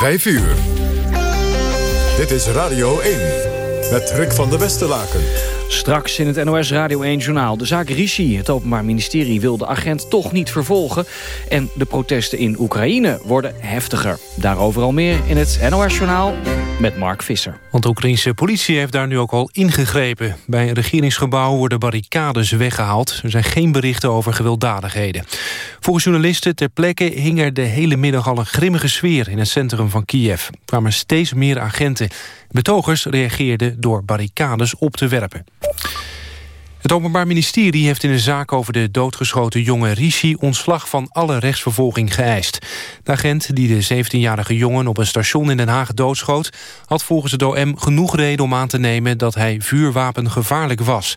5 uur. Dit is Radio 1 met Rick van der Westerlaken. Straks in het NOS Radio 1-journaal. De zaak Rishi. Het Openbaar Ministerie wil de agent toch niet vervolgen. En de protesten in Oekraïne worden heftiger. Daarover al meer in het NOS-journaal met Mark Visser. Want de Oekraïnse politie heeft daar nu ook al ingegrepen. Bij een regeringsgebouw worden barricades weggehaald. Er zijn geen berichten over gewelddadigheden. Volgens journalisten ter plekke hing er de hele middag al een grimmige sfeer... in het centrum van Kiev. Er kwamen steeds meer agenten. Betogers reageerden door barricades op te werpen. Het Openbaar Ministerie heeft in een zaak over de doodgeschoten jonge Rishi ontslag van alle rechtsvervolging geëist. De agent die de 17-jarige jongen op een station in Den Haag doodschoot... had volgens het OM genoeg reden om aan te nemen dat hij vuurwapen gevaarlijk was.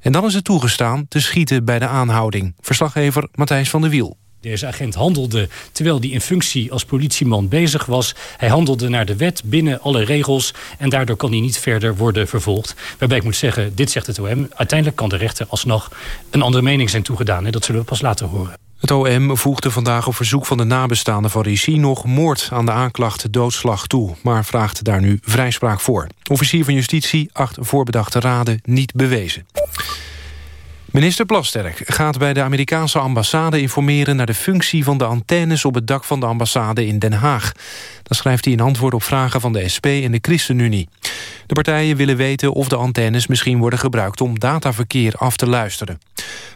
En dan is het toegestaan te schieten bij de aanhouding. Verslaggever Matthijs van der Wiel. Deze agent handelde terwijl hij in functie als politieman bezig was. Hij handelde naar de wet binnen alle regels en daardoor kan hij niet verder worden vervolgd. Waarbij ik moet zeggen, dit zegt het OM. Uiteindelijk kan de rechter alsnog een andere mening zijn toegedaan en dat zullen we pas later horen. Het OM voegde vandaag op verzoek van de nabestaanden van Ricci... nog moord aan de aanklacht doodslag toe, maar vraagt daar nu vrijspraak voor. Officier van Justitie acht voorbedachte raden niet bewezen. Minister Plasterk gaat bij de Amerikaanse ambassade informeren... naar de functie van de antennes op het dak van de ambassade in Den Haag. Dat schrijft hij in antwoord op vragen van de SP en de ChristenUnie. De partijen willen weten of de antennes misschien worden gebruikt... om dataverkeer af te luisteren.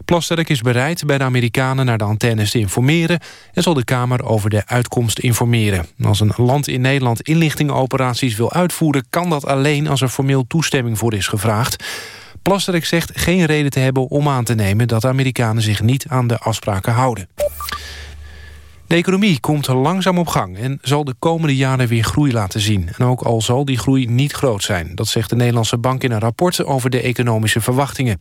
Plasterk is bereid bij de Amerikanen naar de antennes te informeren... en zal de Kamer over de uitkomst informeren. Als een land in Nederland inlichtingenoperaties wil uitvoeren... kan dat alleen als er formeel toestemming voor is gevraagd. Plasterk zegt geen reden te hebben om aan te nemen... dat de Amerikanen zich niet aan de afspraken houden. De economie komt langzaam op gang en zal de komende jaren weer groei laten zien. En ook al zal die groei niet groot zijn. Dat zegt de Nederlandse Bank in een rapport over de economische verwachtingen.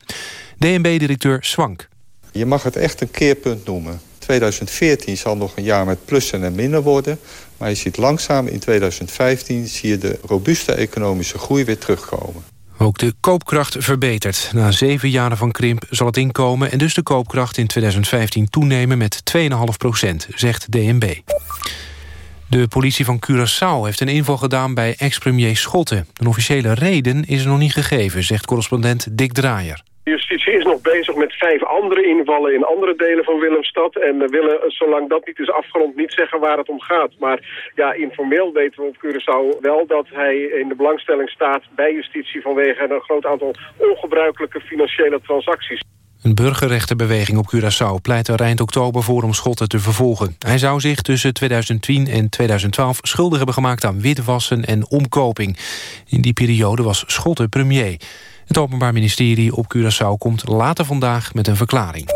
DNB-directeur Swank. Je mag het echt een keerpunt noemen. 2014 zal nog een jaar met plussen en minnen worden. Maar je ziet langzaam in 2015 zie je de robuuste economische groei weer terugkomen. Ook de koopkracht verbetert. Na zeven jaren van krimp zal het inkomen... en dus de koopkracht in 2015 toenemen met 2,5 procent, zegt DNB. De politie van Curaçao heeft een inval gedaan bij ex-premier Schotten. Een officiële reden is er nog niet gegeven, zegt correspondent Dick Draaier. Justitie is nog bezig met vijf andere invallen in andere delen van Willemstad. En we willen, zolang dat niet is afgerond, niet zeggen waar het om gaat. Maar ja, informeel weten we op Curaçao wel dat hij in de belangstelling staat bij justitie vanwege een groot aantal ongebruikelijke financiële transacties. Een burgerrechtenbeweging op Curaçao pleit er eind oktober voor om Schotten te vervolgen. Hij zou zich tussen 2010 en 2012 schuldig hebben gemaakt aan witwassen en omkoping. In die periode was Schotten premier. Het Openbaar Ministerie op Curaçao komt later vandaag met een verklaring.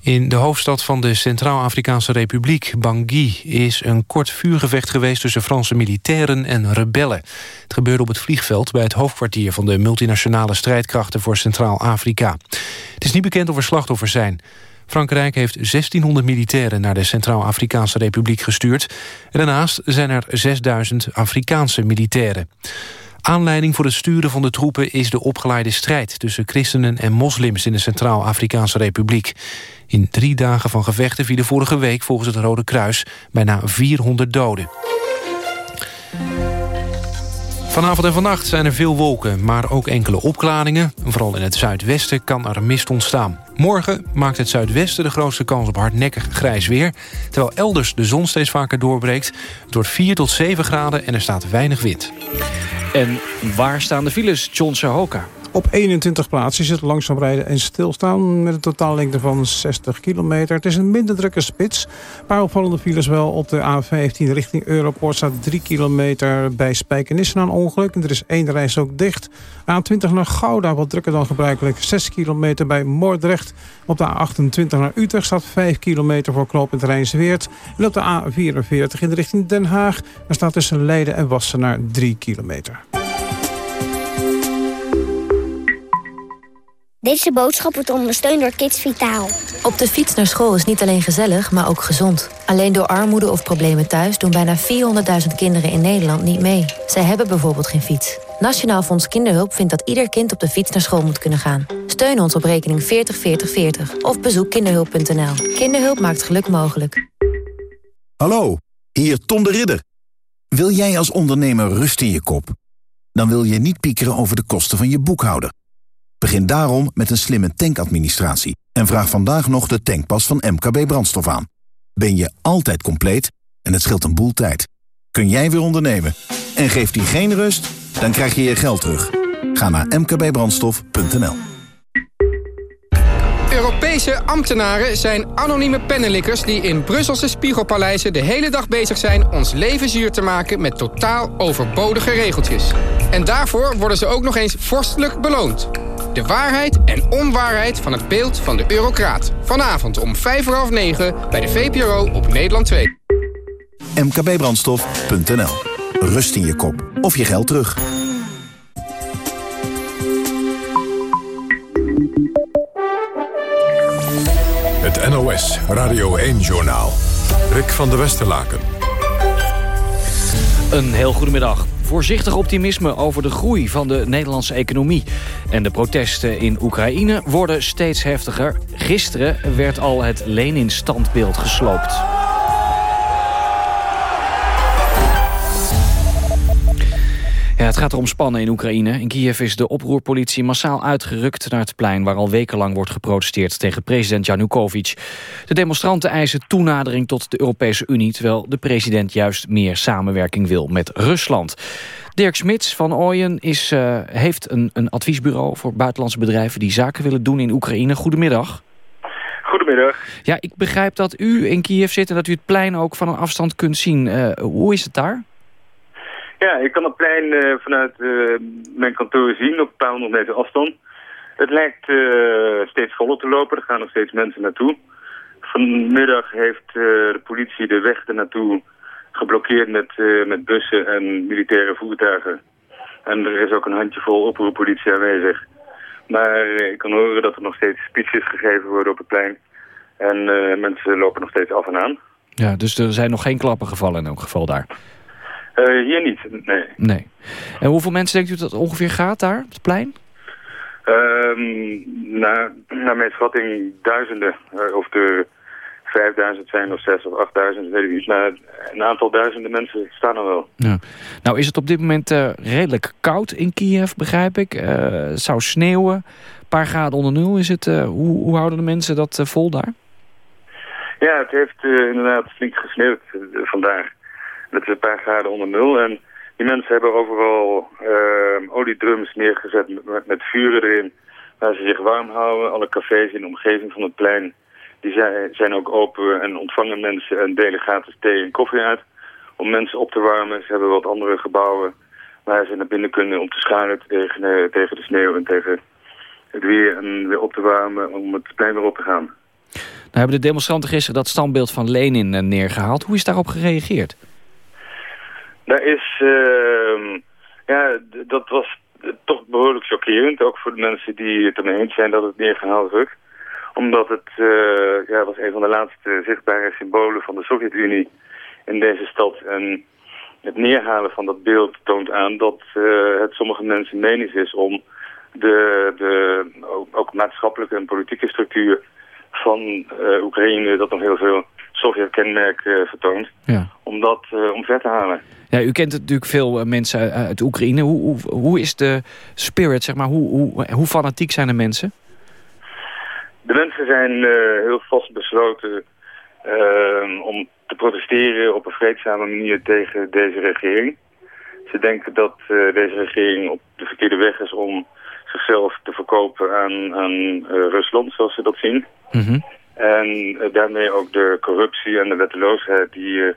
In de hoofdstad van de Centraal-Afrikaanse Republiek, Bangui... is een kort vuurgevecht geweest tussen Franse militairen en rebellen. Het gebeurde op het vliegveld bij het hoofdkwartier... van de multinationale strijdkrachten voor Centraal-Afrika. Het is niet bekend of er slachtoffers zijn. Frankrijk heeft 1600 militairen naar de Centraal-Afrikaanse Republiek gestuurd. En daarnaast zijn er 6000 Afrikaanse militairen. Aanleiding voor het sturen van de troepen is de opgeleide strijd... tussen christenen en moslims in de Centraal-Afrikaanse Republiek. In drie dagen van gevechten vielen vorige week volgens het Rode Kruis... bijna 400 doden. Vanavond en vannacht zijn er veel wolken, maar ook enkele opklaringen. Vooral in het zuidwesten kan er mist ontstaan. Morgen maakt het zuidwesten de grootste kans op hardnekkig grijs weer... terwijl elders de zon steeds vaker doorbreekt. Het wordt 4 tot 7 graden en er staat weinig wind. En waar staan de files, John Sahoka? Op 21 plaatsen is het langzaam rijden en stilstaan... met een totaallengte van 60 kilometer. Het is een minder drukke spits. Een paar opvallende files wel op de A15 richting Europort... staat 3 kilometer bij Spijkenisse na een ongeluk. En er is één reis ook dicht. A20 naar Gouda, wat drukker dan gebruikelijk. 6 kilometer bij Moordrecht. Op de A28 naar Utrecht staat 5 kilometer voor knooppunt Rijnsweert. En op de A44 in de richting Den Haag... daar staat tussen Leiden en Wassenaar 3 kilometer. Deze boodschap wordt ondersteund door Kids Vitaal. Op de fiets naar school is niet alleen gezellig, maar ook gezond. Alleen door armoede of problemen thuis doen bijna 400.000 kinderen in Nederland niet mee. Zij hebben bijvoorbeeld geen fiets. Nationaal Fonds Kinderhulp vindt dat ieder kind op de fiets naar school moet kunnen gaan. Steun ons op rekening 404040 of bezoek kinderhulp.nl. Kinderhulp maakt geluk mogelijk. Hallo, Hier Tom de Ridder. Wil jij als ondernemer rust in je kop? Dan wil je niet piekeren over de kosten van je boekhouder. Begin daarom met een slimme tankadministratie en vraag vandaag nog de tankpas van MKB Brandstof aan. Ben je altijd compleet en het scheelt een boel tijd. Kun jij weer ondernemen en geeft die geen rust? Dan krijg je je geld terug. Ga naar mkbbrandstof.nl Europese ambtenaren zijn anonieme pennenlikkers... die in Brusselse spiegelpaleizen de hele dag bezig zijn... ons leven zuur te maken met totaal overbodige regeltjes. En daarvoor worden ze ook nog eens vorstelijk beloond. De waarheid en onwaarheid van het beeld van de eurocraat. Vanavond om vijf voor half negen bij de VPRO op Nederland 2. mkbbrandstof.nl Rust in je kop of je geld terug. Het NOS Radio 1-journaal. Rick van der Westerlaken. Een heel goedemiddag. Voorzichtig optimisme over de groei van de Nederlandse economie. En de protesten in Oekraïne worden steeds heftiger. Gisteren werd al het Lenin-standbeeld gesloopt. Het gaat erom spannen in Oekraïne. In Kiev is de oproerpolitie massaal uitgerukt naar het plein... waar al wekenlang wordt geprotesteerd tegen president Janukovic. De demonstranten eisen toenadering tot de Europese Unie... terwijl de president juist meer samenwerking wil met Rusland. Dirk Smits van Ooyen is, uh, heeft een, een adviesbureau... voor buitenlandse bedrijven die zaken willen doen in Oekraïne. Goedemiddag. Goedemiddag. Ja, ik begrijp dat u in Kiev zit en dat u het plein ook van een afstand kunt zien. Uh, hoe is het daar? Ja, ik kan het plein uh, vanuit uh, mijn kantoor zien op een paar honderd meter afstand. Het lijkt uh, steeds voller te lopen, er gaan nog steeds mensen naartoe. Vanmiddag heeft de politie de weg ernaartoe geblokkeerd met, met bussen en militaire voertuigen. En er is ook een handjevol oproeppolitie aanwezig. Maar ik kan horen dat er nog steeds speeches gegeven worden op het plein. En mensen lopen nog steeds af en aan. Ja, dus er zijn nog geen klappen gevallen in elk geval daar? Uh, hier niet, nee. Nee. En hoeveel mensen denkt u dat het ongeveer gaat daar, op het plein? Um, naar, naar mijn schatting duizenden. Uh, of er 5000 zijn of 6 of 8000, weet ik niet. Maar een aantal duizenden mensen staan er wel. Ja. Nou is het op dit moment uh, redelijk koud in Kiev, begrijp ik. het zou sneeuwen, een paar graden onder nul. Is het, hoe, hoe houden de mensen dat vol daar? Ja, het heeft inderdaad flink gesneeuwd vandaag. Het is een paar graden onder nul. En die mensen hebben overal uh, oliedrums neergezet met, met vuren erin. Waar ze zich warm houden. Alle cafés in de omgeving van het plein die zijn, ook open en ontvangen mensen en delen gratis thee en koffie uit. Om mensen op te warmen. Ze hebben wat andere gebouwen waar ze naar binnen kunnen om te schuilen tegen, uh, tegen de sneeuw en tegen het weer. En weer op te warmen om het plein weer op te gaan. Nou hebben de demonstranten gisteren dat standbeeld van Lenin eh, neergehaald. Hoe is daarop gereageerd? Daar is, uh, ja, dat was toch behoorlijk chockerend. Ook voor de mensen die het ermee eens zijn dat het neergehaald wordt. Omdat het, uh, ja, was een van de laatste zichtbare symbolen van de Sovjet-Unie in deze stad. En het neerhalen van dat beeld toont aan dat uh, het sommige mensen menens is om de, de ook maatschappelijke en politieke structuur van uh, Oekraïne, dat nog heel veel Sovjet-kenmerk uh, vertoont, ja. om dat uh, omver te halen. Ja, u kent natuurlijk veel mensen uit, Oekraïne. Hoe, hoe, hoe, is de spirit, zeg maar, hoe, hoe, hoe fanatiek zijn de mensen? De mensen zijn heel vastbesloten om te protesteren op een vreedzame manier tegen deze regering. Ze denken dat deze regering op de verkeerde weg is om zichzelf te verkopen aan, aan Rusland, zoals ze dat zien. Mm -hmm. En uh, daarmee ook de corruptie en de wetteloosheid die uh,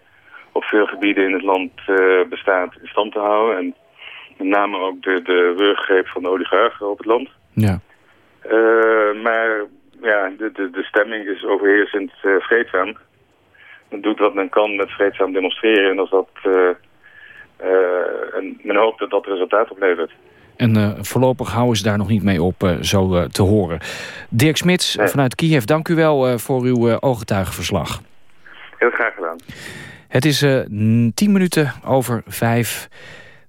op veel gebieden in het land uh, bestaat in stand te houden. En met name ook de, de ruggreep van de oligarchen op het land. Ja. maar ja, de, de, de stemming is overheersend vreedzaam. Men doet wat men kan met vreedzaam demonstreren. En als dat, en men hoopt dat dat resultaat oplevert. En uh, voorlopig houden ze daar nog niet mee op, uh, zo uh, te horen. Dirk Smits nee. vanuit Kiev, dank u wel voor uw ooggetuigenverslag. Heel graag gedaan. Het is tien minuten over vijf.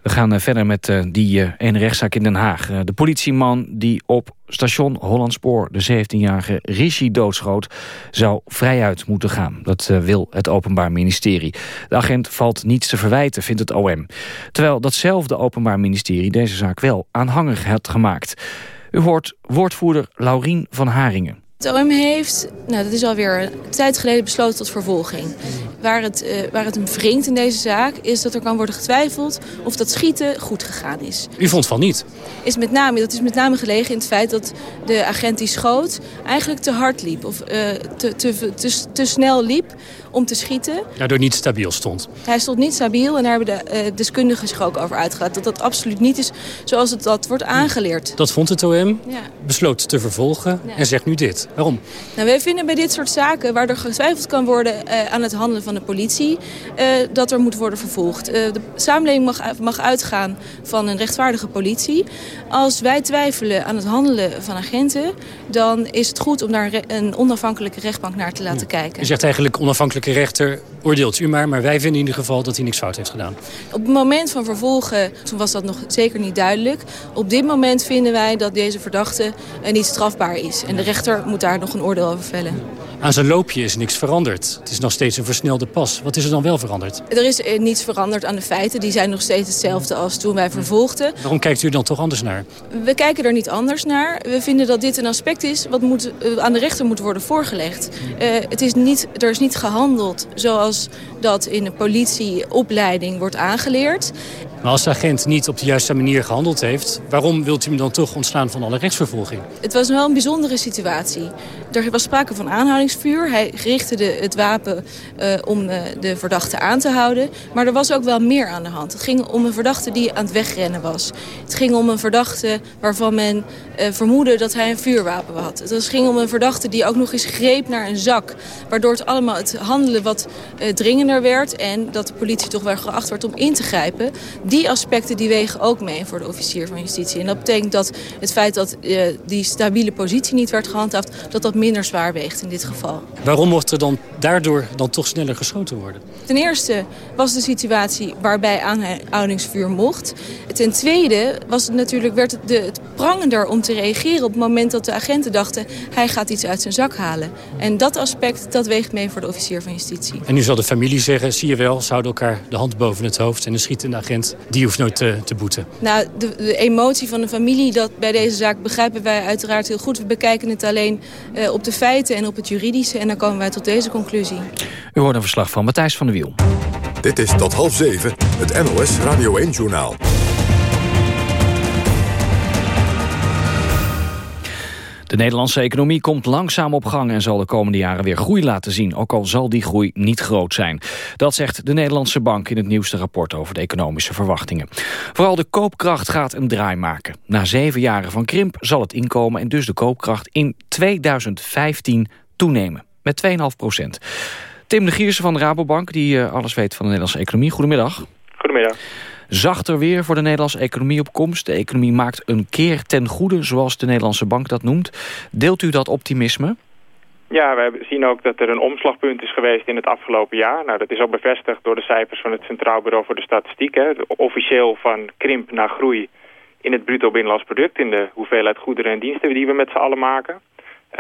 We gaan eh, verder met uh, die uh, ene rechtszaak in Den Haag. de politieman die op station Hollandspoor de 17-jarige Rishi doodschoot... zou vrijuit moeten gaan. Dat wil het Openbaar Ministerie. De agent valt niets te verwijten, vindt het OM. Terwijl datzelfde Openbaar Ministerie deze zaak wel aanhangig had gemaakt. U hoort woordvoerder Laurien van Haringen. Het OM heeft, nou dat is alweer een tijd geleden besloten tot vervolging. Waar het, uh, waar het hem wringt in deze zaak is dat er kan worden getwijfeld of dat schieten goed gegaan is. U vond van niet? Is met name, dat is met name gelegen in het feit dat de agent die schoot eigenlijk te hard liep. Of uh, te, te, te, te snel liep om te schieten. Daardoor niet stabiel stond. Hij stond niet stabiel en daar hebben de uh, deskundigen zich ook over uitgegaan. Dat dat absoluut niet is zoals het dat wordt aangeleerd. Dat vond het OM, ja. besloot te vervolgen ja. en zegt nu dit. Waarom? Nou, wij vinden bij dit soort zaken waar er getwijfeld kan worden uh, aan het handelen van de politie... Uh, dat er moet worden vervolgd. de samenleving mag, mag uitgaan van een rechtvaardige politie. Als wij twijfelen aan het handelen van agenten... dan is het goed om daar een onafhankelijke rechtbank naar te laten ja. kijken. Je zegt eigenlijk onafhankelijke rechter, oordeelt u maar. Maar wij vinden in ieder geval dat hij niks fout heeft gedaan. Op het moment van vervolgen, toen was dat nog zeker niet duidelijk. Op dit moment vinden wij dat deze verdachte niet strafbaar is. En de rechter moet daar nog een oordeel over vellen. Aan zijn loopje is niks veranderd. Het is nog steeds een versnelde pas. Wat is er dan wel veranderd? Er is eh, niets veranderd aan de feiten. Die zijn nog steeds hetzelfde als toen wij vervolgden. Waarom kijkt u dan toch anders naar? We kijken er niet anders naar. We vinden dat dit een aspect is wat moet, uh, aan de rechter moet worden voorgelegd. Uh, het is niet, er is niet gehandeld zoals dat in de politieopleiding wordt aangeleerd. Maar als de agent niet op de juiste manier gehandeld heeft... waarom wilt u hem dan toch ontslaan van alle rechtsvervolging? Het was wel een bijzondere situatie. Er was sprake van aanhoudingsvuur. Hij richtte de, het wapen uh, om uh, de verdachte aan te houden. Maar er was ook wel meer aan de hand. Het ging om een verdachte die aan het wegrennen was. Het ging om een verdachte waarvan men uh, vermoedde dat hij een vuurwapen had. Het ging om een verdachte die ook nog eens greep naar een zak. Waardoor het allemaal het handelen wat dringender werd... en dat de politie toch wel geacht werd om in te grijpen die aspecten die wegen ook mee voor de officier van justitie. En dat betekent dat het feit dat uh, die stabiele positie niet werd gehandhaafd... dat dat minder zwaar weegt in dit geval. Waarom mocht er dan daardoor dan toch sneller geschoten worden? Ten eerste was de situatie waarbij aanhoudingsvuur mocht. Ten tweede was het natuurlijk, werd het, de, het prangender om te reageren... op het moment dat de agenten dachten... hij gaat iets uit zijn zak halen. En dat aspect, dat weegt mee voor de officier van justitie. En nu zal de familie zeggen, zie je wel... ze houden elkaar de hand boven het hoofd en de schietende agent die hoeft nooit te, te boeten. Nou, de, de, emotie van de familie dat bij deze zaak begrijpen wij uiteraard heel goed. We bekijken het alleen uh, op de feiten en op het juridische. En dan komen wij tot deze conclusie. U hoort een verslag van Matthijs van der Wiel. Dit is tot half zeven, het NOS Radio 1-journaal. De Nederlandse economie komt langzaam op gang en zal de komende jaren weer groei laten zien, ook al zal die groei niet groot zijn. Dat zegt de Nederlandse Bank in het nieuwste rapport over de economische verwachtingen. Vooral de koopkracht gaat een draai maken. Na zeven jaren van krimp zal het inkomen en dus de koopkracht in 2015 toenemen met 2,5 procent. Tim de Gierse van de Rabobank, die uh, alles weet van de Nederlandse economie. Goedemiddag. Goedemiddag. Zachter weer voor de Nederlandse economie op komst. De economie maakt een keer ten goede, zoals de Nederlandse bank dat noemt. Deelt u dat optimisme? Ja, we zien ook dat er een omslagpunt is geweest in het afgelopen jaar. Nou, dat is ook bevestigd door de cijfers van het Centraal Bureau voor de Statistiek. Hè. Officieel van krimp naar groei in het bruto binnenlands product... in de hoeveelheid goederen en diensten die we met z'n allen maken.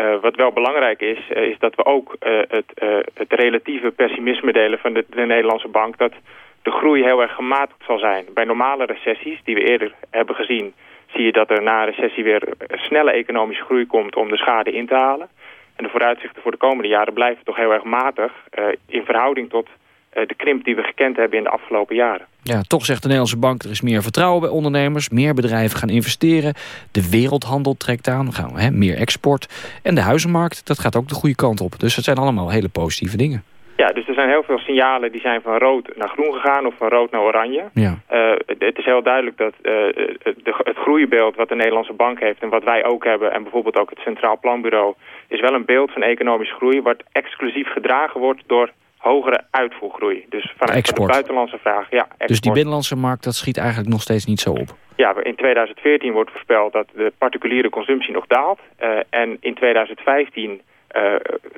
Uh, wat wel belangrijk is, uh, is dat we ook uh, het, het relatieve pessimisme delen van de, de Nederlandse bank... dat de groei heel erg gematigd zal zijn. Bij normale recessies, die we eerder hebben gezien... zie je dat er na een recessie weer snelle economische groei komt om de schade in te halen. En de vooruitzichten voor de komende jaren blijven toch heel erg matig... Uh, in verhouding tot uh, de krimp die we gekend hebben in de afgelopen jaren. Ja, toch zegt de Nederlandse bank, er is meer vertrouwen bij ondernemers. Meer bedrijven gaan investeren. De wereldhandel trekt aan, gaan we, hè, meer export. En de huizenmarkt, dat gaat ook de goede kant op. Dus dat zijn allemaal hele positieve dingen. Ja, dus er zijn heel veel signalen die zijn van rood naar groen gegaan of van rood naar oranje. Ja. Uh, het is heel duidelijk dat uh, de, het groeibeeld wat de Nederlandse bank heeft en wat wij ook hebben... en bijvoorbeeld ook het Centraal Planbureau... is wel een beeld van economische groei... wat exclusief gedragen wordt door hogere uitvoergroei. Dus vanuit de buitenlandse vraag. Ja, export. Dus die binnenlandse markt, dat schiet eigenlijk nog steeds niet zo op? Ja, in 2014 wordt voorspeld dat de particuliere consumptie nog daalt. Uh, en in 2015 uh,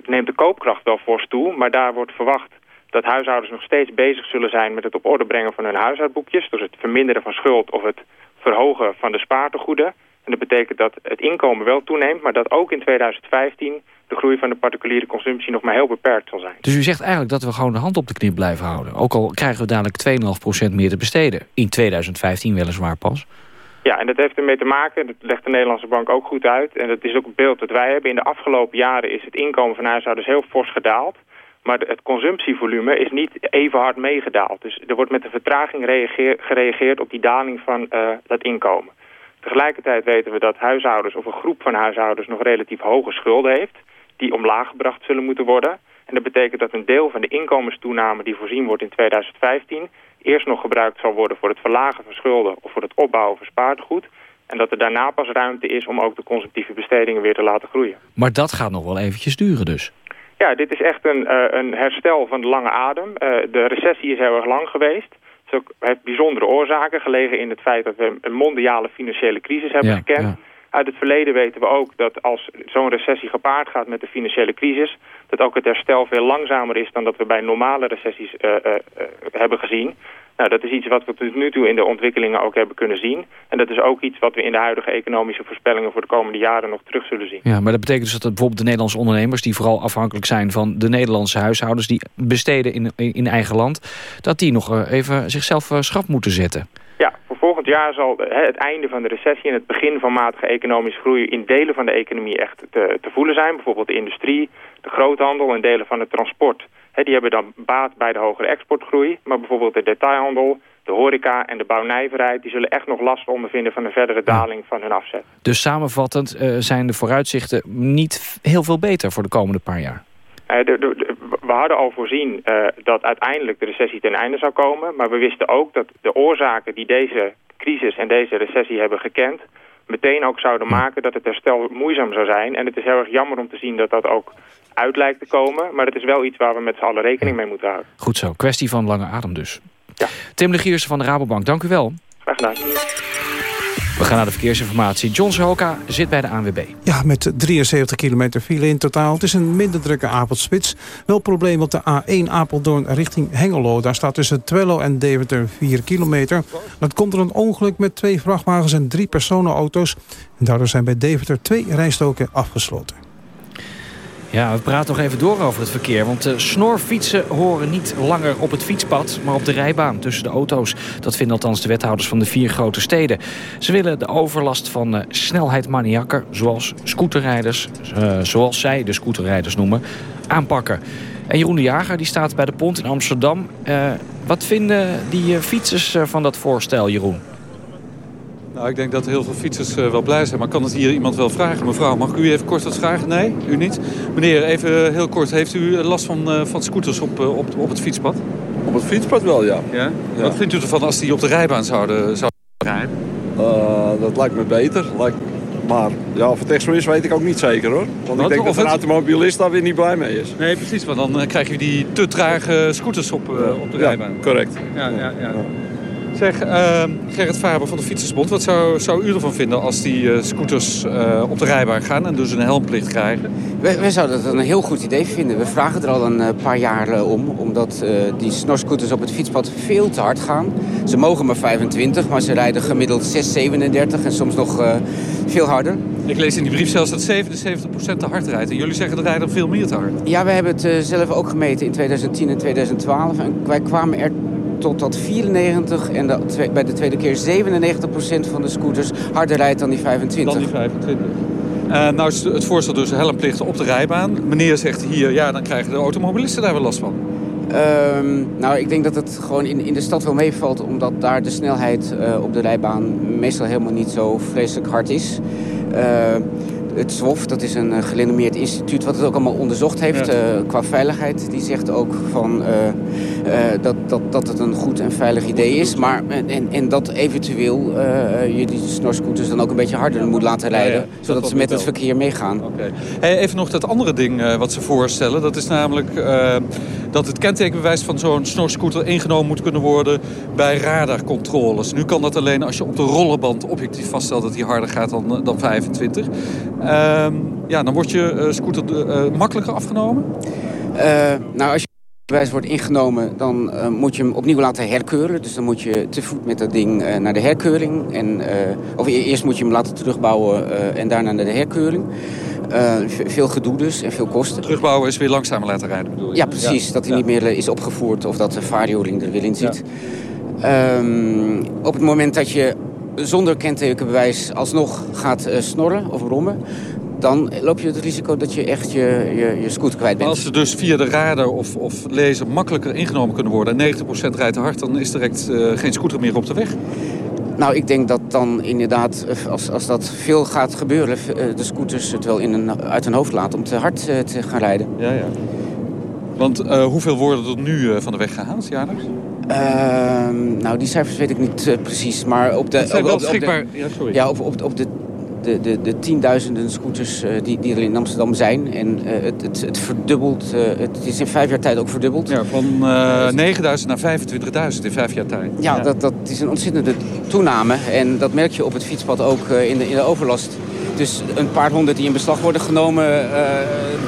neemt de koopkracht wel fors toe, maar daar wordt verwacht dat huishoudens nog steeds bezig zullen zijn met het op orde brengen van hun huishoudboekjes. Dus het verminderen van schuld of het verhogen van de spaartegoeden. En dat betekent dat het inkomen wel toeneemt, maar dat ook in 2015 de groei van de particuliere consumptie nog maar heel beperkt zal zijn. Dus u zegt eigenlijk dat we gewoon de hand op de knip blijven houden. Ook al krijgen we dadelijk 2,5% meer te besteden. In 2015 weliswaar pas. Ja, en dat heeft ermee te maken, dat legt de Nederlandse bank ook goed uit... en dat is ook een beeld dat wij hebben. In de afgelopen jaren is het inkomen van huishoudens heel fors gedaald... maar het consumptievolume is niet even hard meegedaald. Dus er wordt met een vertraging gereageerd op die daling van uh, dat inkomen. Tegelijkertijd weten we dat huishoudens of een groep van huishoudens... nog relatief hoge schulden heeft, die omlaag gebracht zullen moeten worden... En dat betekent dat een deel van de inkomenstoename die voorzien wordt in 2015 eerst nog gebruikt zal worden voor het verlagen van schulden of voor het opbouwen van spaartegoed. En dat er daarna pas ruimte is om ook de consumptieve bestedingen weer te laten groeien. Maar dat gaat nog wel eventjes duren dus. Ja, dit is echt een, uh, een herstel van de lange adem. Uh, de recessie is heel erg lang geweest. Het heeft bijzondere oorzaken gelegen in het feit dat we een mondiale financiële crisis hebben gekend. Uit het verleden weten we ook dat als zo'n recessie gepaard gaat met de financiële crisis... dat ook het herstel veel langzamer is dan dat we bij normale recessies uh, uh, hebben gezien. Nou, dat is iets wat we tot nu toe in de ontwikkelingen ook hebben kunnen zien. En dat is ook iets wat we in de huidige economische voorspellingen voor de komende jaren nog terug zullen zien. Ja, maar dat betekent dus dat bijvoorbeeld de Nederlandse ondernemers... die vooral afhankelijk zijn van de Nederlandse huishoudens... die besteden in, in eigen land, dat die nog even zichzelf schrap moeten zetten. Volgend jaar zal het einde van de recessie en het begin van matige economische groei in delen van de economie echt te, te voelen zijn. Bijvoorbeeld de industrie, de groothandel en delen van het transport. die hebben dan baat bij de hogere exportgroei, maar bijvoorbeeld de detailhandel, de horeca en de bouwnijverheid... die zullen echt nog last ondervinden van een verdere daling van hun afzet. Dus samenvattend uh, zijn de vooruitzichten niet heel veel beter voor de komende paar jaar? Uh, de, de, we hadden al voorzien uh, dat uiteindelijk de recessie ten einde zou komen. Maar we wisten ook dat de oorzaken die deze crisis en deze recessie hebben gekend... meteen ook zouden maken dat het herstel moeizaam zou zijn. En het is heel erg jammer om te zien dat dat ook uit lijkt te komen. Maar het is wel iets waar we met z'n allen rekening mee moeten houden. Goed zo. Kwestie van lange adem dus. Ja. Tim Legiersen van de Rabobank, dank u wel. Graag gedaan. We gaan naar de verkeersinformatie. John Sohoka zit bij de ANWB. Ja, met 73 kilometer file in totaal. Het is een minder drukke avondspits. Wel probleem op de A1 Apeldoorn richting Hengelo. Daar staat tussen Twello en Deventer 4 kilometer. Dat komt er een ongeluk met twee vrachtwagens en drie personenauto's. En daardoor zijn bij Deventer twee rijstoken afgesloten. Ja, we praten nog even door over het verkeer. Want snorfietsen horen niet langer op het fietspad... maar op de rijbaan tussen de auto's. Dat vinden althans de wethouders van de vier grote steden. Ze willen de overlast van uh, snelheidmaniakken... zoals scooterrijders, uh, zoals zij de scooterrijders noemen, aanpakken. En Jeroen de Jager die staat bij de pont in Amsterdam. wat vinden die fietsers van dat voorstel, Jeroen? Nou, ik denk dat heel veel fietsers uh, wel blij zijn. Maar kan het hier iemand wel vragen? Mevrouw, mag ik u even kort wat vragen? Nee, u niet? Meneer, even heel kort. Heeft u last van, uh, van scooters op, uh, op, op het fietspad? Op het fietspad wel, ja. ja? ja. Wat vindt u ervan als die op de rijbaan zouden, zouden rijden? dat lijkt me beter. Lijkt... Maar ja, of het echt zo is, weet ik ook niet zeker hoor. Want Wat, ik denk dat een het... automobilist daar weer niet blij mee is. Nee, precies. Want dan krijg je die te trage scooters op, op de rijbaan. Ja, correct. ja, ja. ja. Zeg, uh, Gerrit Faber van de Fietsersbond, wat zou, zou u ervan vinden als die uh, scooters uh, op de rijbaan gaan en dus een helmplicht krijgen? Wij, wij, zouden dat een heel goed idee vinden. We vragen er al een uh, paar jaar om, omdat die snorscooters op het fietspad veel te hard gaan. Ze mogen maar 25, maar ze rijden gemiddeld 6, 37 en soms nog veel harder. Ik lees in die brief zelfs dat 77% te hard rijdt. En jullie zeggen dat rijden veel meer te hard. Ja, we hebben het zelf ook gemeten in 2010 en 2012. En wij kwamen er tot dat 94 en de, bij de tweede keer 97% van de scooters harder rijdt dan die 25. Dan die 25. Uh, nou is het voorstel dus helmplichten op de rijbaan. Meneer zegt hier, ja, dan krijgen de automobilisten daar wel last van. Um, nou, ik denk dat het gewoon in, in de stad wel meevalt... omdat daar de snelheid uh, op de rijbaan meestal helemaal niet zo vreselijk hard is. Uh, het SWOF, dat is een gerenommeerd instituut wat het ook allemaal onderzocht heeft ja. uh, qua veiligheid. Die zegt ook van, uh, dat, dat, dat het een goed en veilig idee is. Maar, en, en dat eventueel je die snorscooters dan ook een beetje harder moet laten rijden. Ja, ja. Zodat dat ze met het verkeer meegaan. Okay. Hey, even nog dat andere ding wat ze voorstellen. Dat is namelijk dat het kentekenbewijs van zo'n snorscooter ingenomen moet kunnen worden bij radarcontroles. Nu kan dat alleen als je op de rollerband objectief vaststelt dat hij harder gaat dan, dan 25. Uh, ja, dan wordt je uh, scooter uh, makkelijker afgenomen? Uh, nou, als je bewijs wordt ingenomen, dan uh, moet je hem opnieuw laten herkeuren. Dus dan moet je te voet met dat ding uh, naar de herkeuring. En, uh, of eerst moet je hem laten terugbouwen en daarna naar de herkeuring. veel gedoe dus en veel kosten. Terugbouwen is weer langzamer laten rijden bedoel je? Ja, precies. Ja. Dat hij ja. niet meer is opgevoerd of dat de vaarjoling er weer in zit. Ja. Um, op het moment dat je zonder kentekenbewijs alsnog gaat snorren of brommen dan loop je het risico dat je echt je, je, je scooter kwijt bent. Als ze dus via de radar of, of laser makkelijker ingenomen kunnen worden... en 90% rijdt te hard, dan is direct uh, geen scooter meer op de weg? Nou, ik denk dat dan inderdaad, als, als dat veel gaat gebeuren... de scooters het wel in een, uit hun hoofd laten om te hard uh, te gaan rijden. Ja, ja. Want uh, hoeveel worden er nu van de weg gehaald, jaarlijks? Uh, nou, die cijfers weet ik niet precies, maar op de... Zijn op, wel op, beschikbaar... ja, sorry. Ja, op, op, op de de, de, de tienduizenden scooters uh, die, die er in Amsterdam zijn. En uh, het, het, het verdubbelt, uh, het is in vijf jaar tijd ook verdubbeld. Ja, van 9.000 naar 25.000 in vijf jaar tijd. Ja, ja, Dat, dat is een ontzettende toename. En dat merk je op het fietspad ook in, de, in de overlast. Dus een paar honderd die in beslag worden genomen,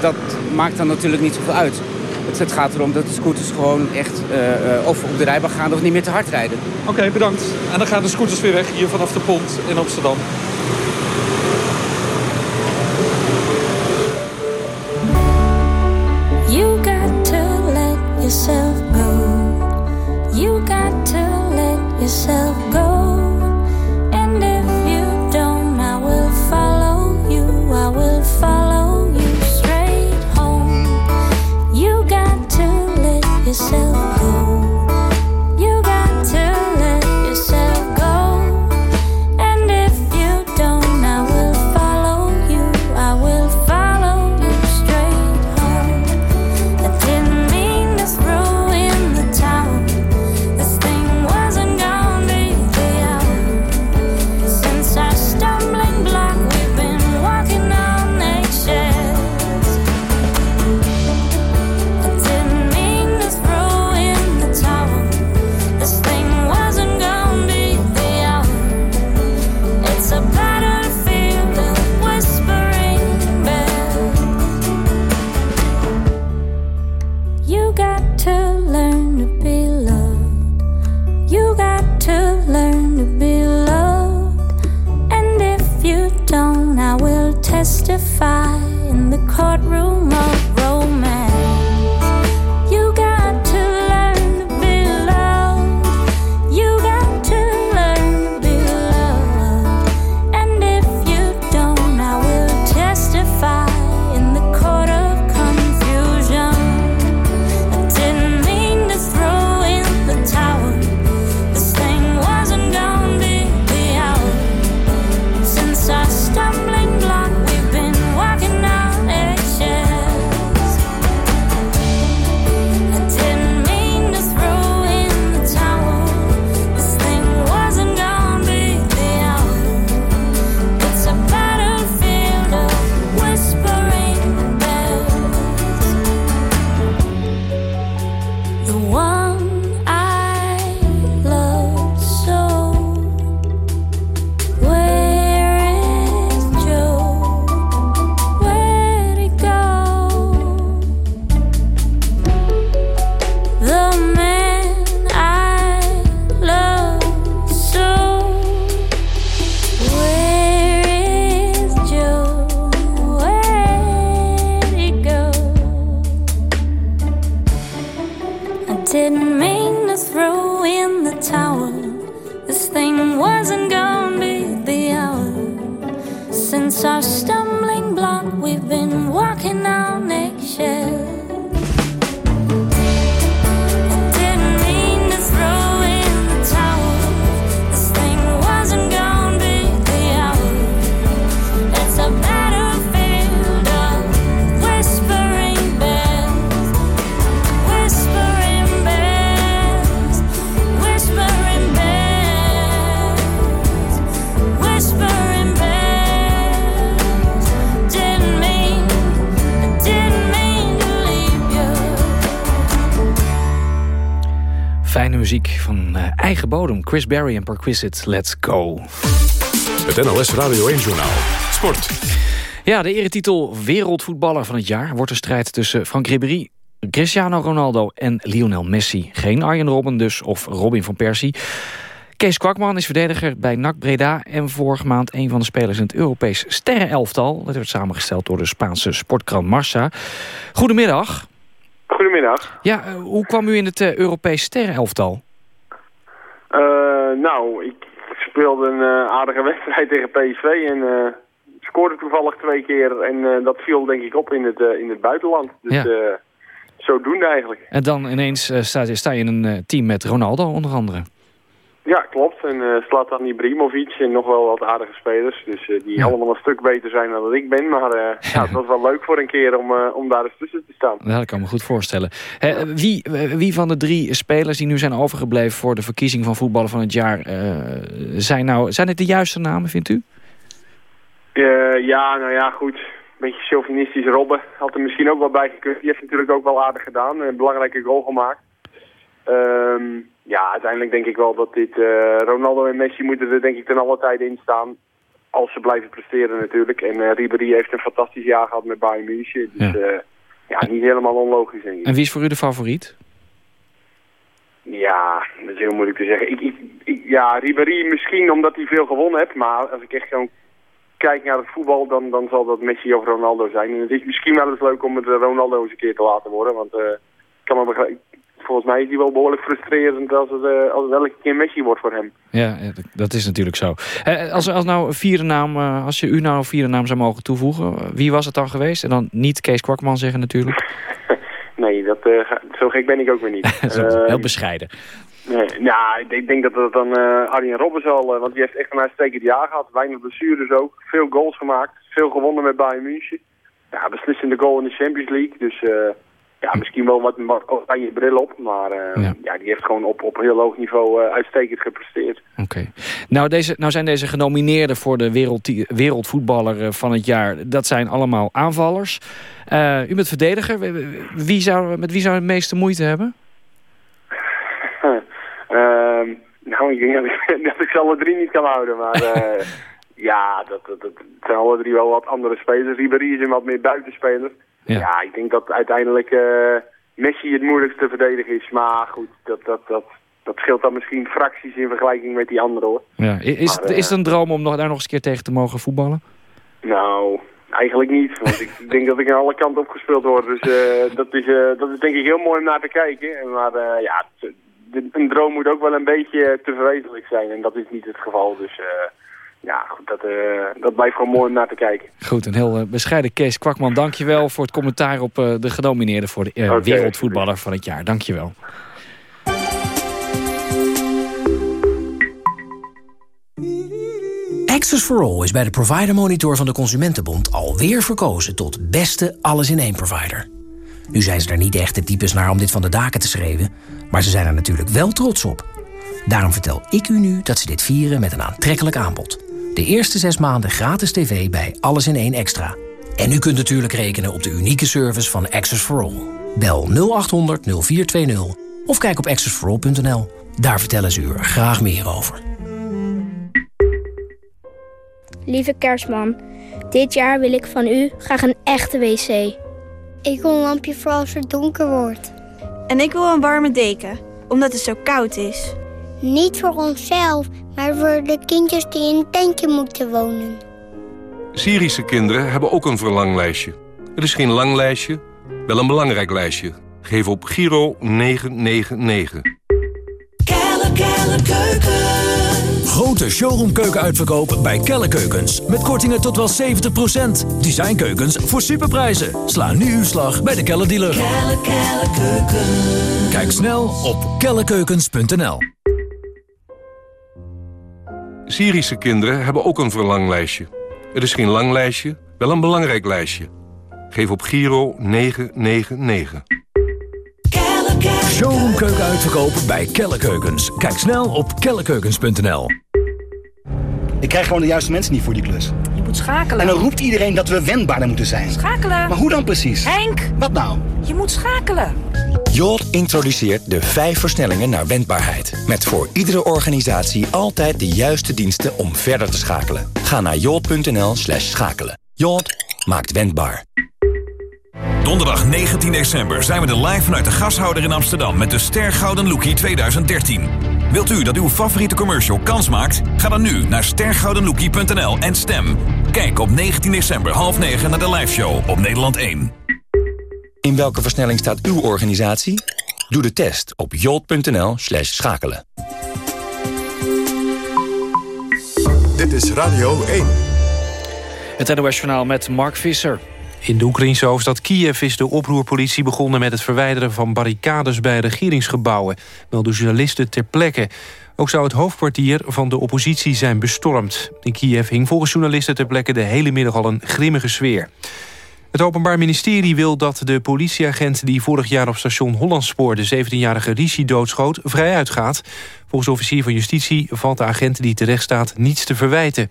dat maakt dan natuurlijk niet zoveel uit. Het, het gaat erom dat de scooters gewoon echt of op de rijbaan gaan of niet meer te hard rijden. Oké, okay, bedankt. En dan gaan de scooters weer weg hier vanaf de pont in Amsterdam. yourself go. You got to let yourself go. Let muziek van eh, eigen bodem. Chris Berry en Perquisite, Let's Go. Het NLS Radio 1 Journaal. Sport. Ja, de eretitel wereldvoetballer van het jaar... wordt een strijd tussen Frank Ribéry Cristiano Ronaldo en Lionel Messi. Geen Arjen Robben dus, of Robin van Persie. Kees Kwakman is verdediger bij NAC Breda... en vorige maand een van de spelers in het Europees sterrenelftal. Dat werd samengesteld door de Spaanse sportkrant Marsa. Goedemiddag. Goedemiddag. Ja, eh, hoe kwam u in het uh, Europees sterrenelftal? Uh, nou, ik speelde een uh, aardige wedstrijd tegen PSV en scoorde toevallig twee keer. En dat viel denk ik op in het, in het buitenland. Dus ja. zodoende eigenlijk. En dan ineens sta, sta, je in een team met Ronaldo onder andere. Ja, klopt. En uh, Ibrahimovic en nog wel wat aardige spelers. Dus uh, die allemaal een stuk beter zijn dan dat ik ben. Maar uh, ja, het was wel leuk voor een keer om, om daar eens tussen te staan. Ja, dat kan me goed voorstellen. wie, wie van de drie spelers die nu zijn overgebleven voor de verkiezing van voetballen van het jaar... zijn, nou, zijn het de juiste namen, vindt u? ja, nou ja, goed. Een beetje chauvinistisch Robben had er misschien ook wel bij gekund. Die heeft natuurlijk ook wel aardig gedaan. Een belangrijke goal gemaakt. Um, ja, uiteindelijk denk ik wel dat dit... Uh, Ronaldo en Messi moeten er denk ik ten alle tijde in staan. Als ze blijven presteren natuurlijk. En uh, Ribéry heeft een fantastisch jaar gehad met Bayern München. Dus ja. Uh, ja, niet helemaal onlogisch denk ik. En wie is voor u de favoriet? Ja, dat is heel moeilijk te zeggen. Ik, ik, ik, ja, Ribéry misschien omdat hij veel gewonnen heeft. Maar als ik echt gewoon kijk naar het voetbal, dan, dan zal dat Messi of Ronaldo zijn. En het is misschien wel eens leuk om het Ronaldo eens een keer te laten worden. Want uh, ik kan me begrijpen volgens mij is hij wel behoorlijk frustrerend als het, uh, als het elke keer Messi wordt voor hem. Ja, dat is natuurlijk zo. Uh, als, als, nou vierde naam, uh, als je u nou een vierde naam zou mogen toevoegen, wie was het dan geweest? En dan niet Kees Kwakman zeggen natuurlijk. nee, dat, zo gek ben ik ook weer niet. heel bescheiden. Nee, nou, ik denk dat het dan Arjen Robben zal, want die heeft echt een uitstekend jaar gehad. Weinig blessures ook, veel goals gemaakt, veel gewonnen met Bayern München. Ja, beslissende goal in de Champions League, dus ja, misschien wel wat, wat oranje bril op. Maar uh, ja. ja. die heeft gewoon op, op heel hoog niveau uh, uitstekend gepresteerd. Oké. Nou, deze, nou zijn deze genomineerden voor de wereld, wereldvoetballer uh, van het jaar. Dat zijn allemaal aanvallers. u bent verdediger. Wie zou, met wie zou het meeste moeite hebben? Ehm, nou, ik denk dat ik, dat ik ze alle drie niet kan houden. Maar ja, dat, dat, dat, zijn alle drie wel wat andere spelers. Ribéry is een wat meer buitenspeler. Ja. ja, ik denk dat uiteindelijk uh, Messi het moeilijkste verdedigen is. Maar goed, dat, dat, dat, dat scheelt dan misschien fracties in vergelijking met die anderen hoor. Ja. Is, maar, is het een droom om nog, daar nog eens een keer tegen te mogen voetballen? Nou, eigenlijk niet. Want ik denk dat ik aan alle kanten opgespeeld word. Dus uh, dat, is, uh, dat is denk ik heel mooi om naar te kijken. Maar ja, een droom moet ook wel een beetje te verwezenlijk zijn. En dat is niet het geval. Dus ja, goed, dat, uh, dat blijft gewoon mooi om naar te kijken. Goed, een heel uh, bescheiden Kees Kwakman. Dankjewel voor het commentaar op uh, de genomineerde voor de okay, wereldvoetballer van het jaar. Dankjewel. Access for All is bij de Provider Monitor van de Consumentenbond alweer verkozen tot beste alles-in-één provider. Nu zijn ze er niet echt de types naar om dit van de daken te schreeuwen, maar ze zijn er natuurlijk wel trots op. Daarom vertel ik u nu dat ze dit vieren met een aantrekkelijk aanbod. De eerste zes maanden gratis tv bij Alles in één Extra. En u kunt natuurlijk rekenen op de unieke service van Access for All. Bel 0800 0420 of kijk op accessforall.nl. Daar vertellen ze u er graag meer over. Lieve kerstman, dit jaar wil ik van u graag een echte wc. Ik wil een lampje voor als het donker wordt. En ik wil een warme deken, omdat het zo koud is. Niet voor onszelf, maar voor de kindjes die in een tentje moeten wonen. Syrische kinderen hebben ook een verlanglijstje. Het is geen lang lijstje, wel een belangrijk lijstje. Geef op Giro 999. Kelle, kelle, keuken. Grote showroomkeuken bij Kelle Keukens. Met kortingen tot wel 70%. Designkeukens voor superprijzen. Sla nu uw slag bij de Kelle dealer. Kelle, kelle, keuken. Kijk snel op kellekeukens.nl. Syrische kinderen hebben ook een verlanglijstje. Het is geen lang lijstje, wel een belangrijk lijstje. Geef op Giro 999. Showroomkeuken uitverkopen bij Kelle Keukens. Kijk snel op kellekeukens.nl. Ik krijg gewoon de juiste mensen niet voor die klus. Je moet schakelen. En dan roept iedereen dat we wendbaarder moeten zijn. Schakelen. Maar hoe dan precies? Henk. Wat nou? Je moet schakelen. Jolt introduceert de vijf versnellingen naar wendbaarheid. Met voor iedere organisatie altijd de juiste diensten om verder te schakelen. Ga naar jolt.nl slash schakelen. Jolt maakt wendbaar. Donderdag 19 december zijn we er live vanuit de gashouder in Amsterdam... met de Ster Gouden Lookie 2013. Wilt u dat uw favoriete commercial kans maakt? Ga dan nu naar stergoudenlookie.nl en stem. Kijk op 19 december half 9 naar de liveshow op Nederland 1. In welke versnelling staat uw organisatie? Doe de test op jolt.nl slash schakelen. Dit is Radio 1. Het NOS-journaal met Mark Visser. In de Oekraïnse hoofdstad Kiev is de oproerpolitie begonnen... met het verwijderen van barricades bij regeringsgebouwen. Melden journalisten ter plekke. Ook zou het hoofdkwartier van de oppositie zijn bestormd. In Kiev hing volgens journalisten ter plekke de hele middag al een grimmige sfeer. Het Openbaar Ministerie wil dat de politieagent... die vorig jaar op station Hollandspoor de 17-jarige Rishi doodschoot... vrij uitgaat. Volgens officier van justitie valt de agent die terecht staat niets te verwijten.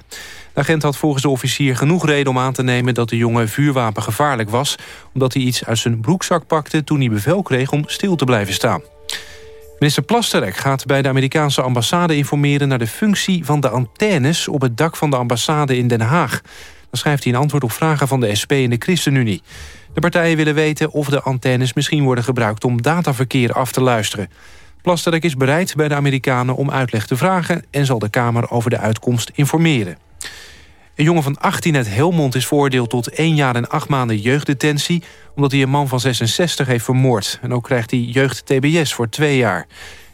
De agent had volgens de officier genoeg reden om aan te nemen... dat de jongen vuurwapen gevaarlijk was... omdat hij iets uit zijn broekzak pakte toen hij bevel kreeg om stil te blijven staan. Minister Plasterk gaat bij de Amerikaanse ambassade informeren... naar de functie van de antennes op het dak van de ambassade in Den Haag. Dan schrijft hij een antwoord op vragen van de SP en de ChristenUnie. De partijen willen weten of de antennes misschien worden gebruikt... om dataverkeer af te luisteren. Plasterk is bereid bij de Amerikanen om uitleg te vragen... en zal de Kamer over de uitkomst informeren. Een jongen van 18 uit Helmond is veroordeeld tot 1 jaar en 8 maanden jeugddetentie... omdat hij een man van 66 heeft vermoord. En ook krijgt hij jeugd-TBS voor 2 jaar.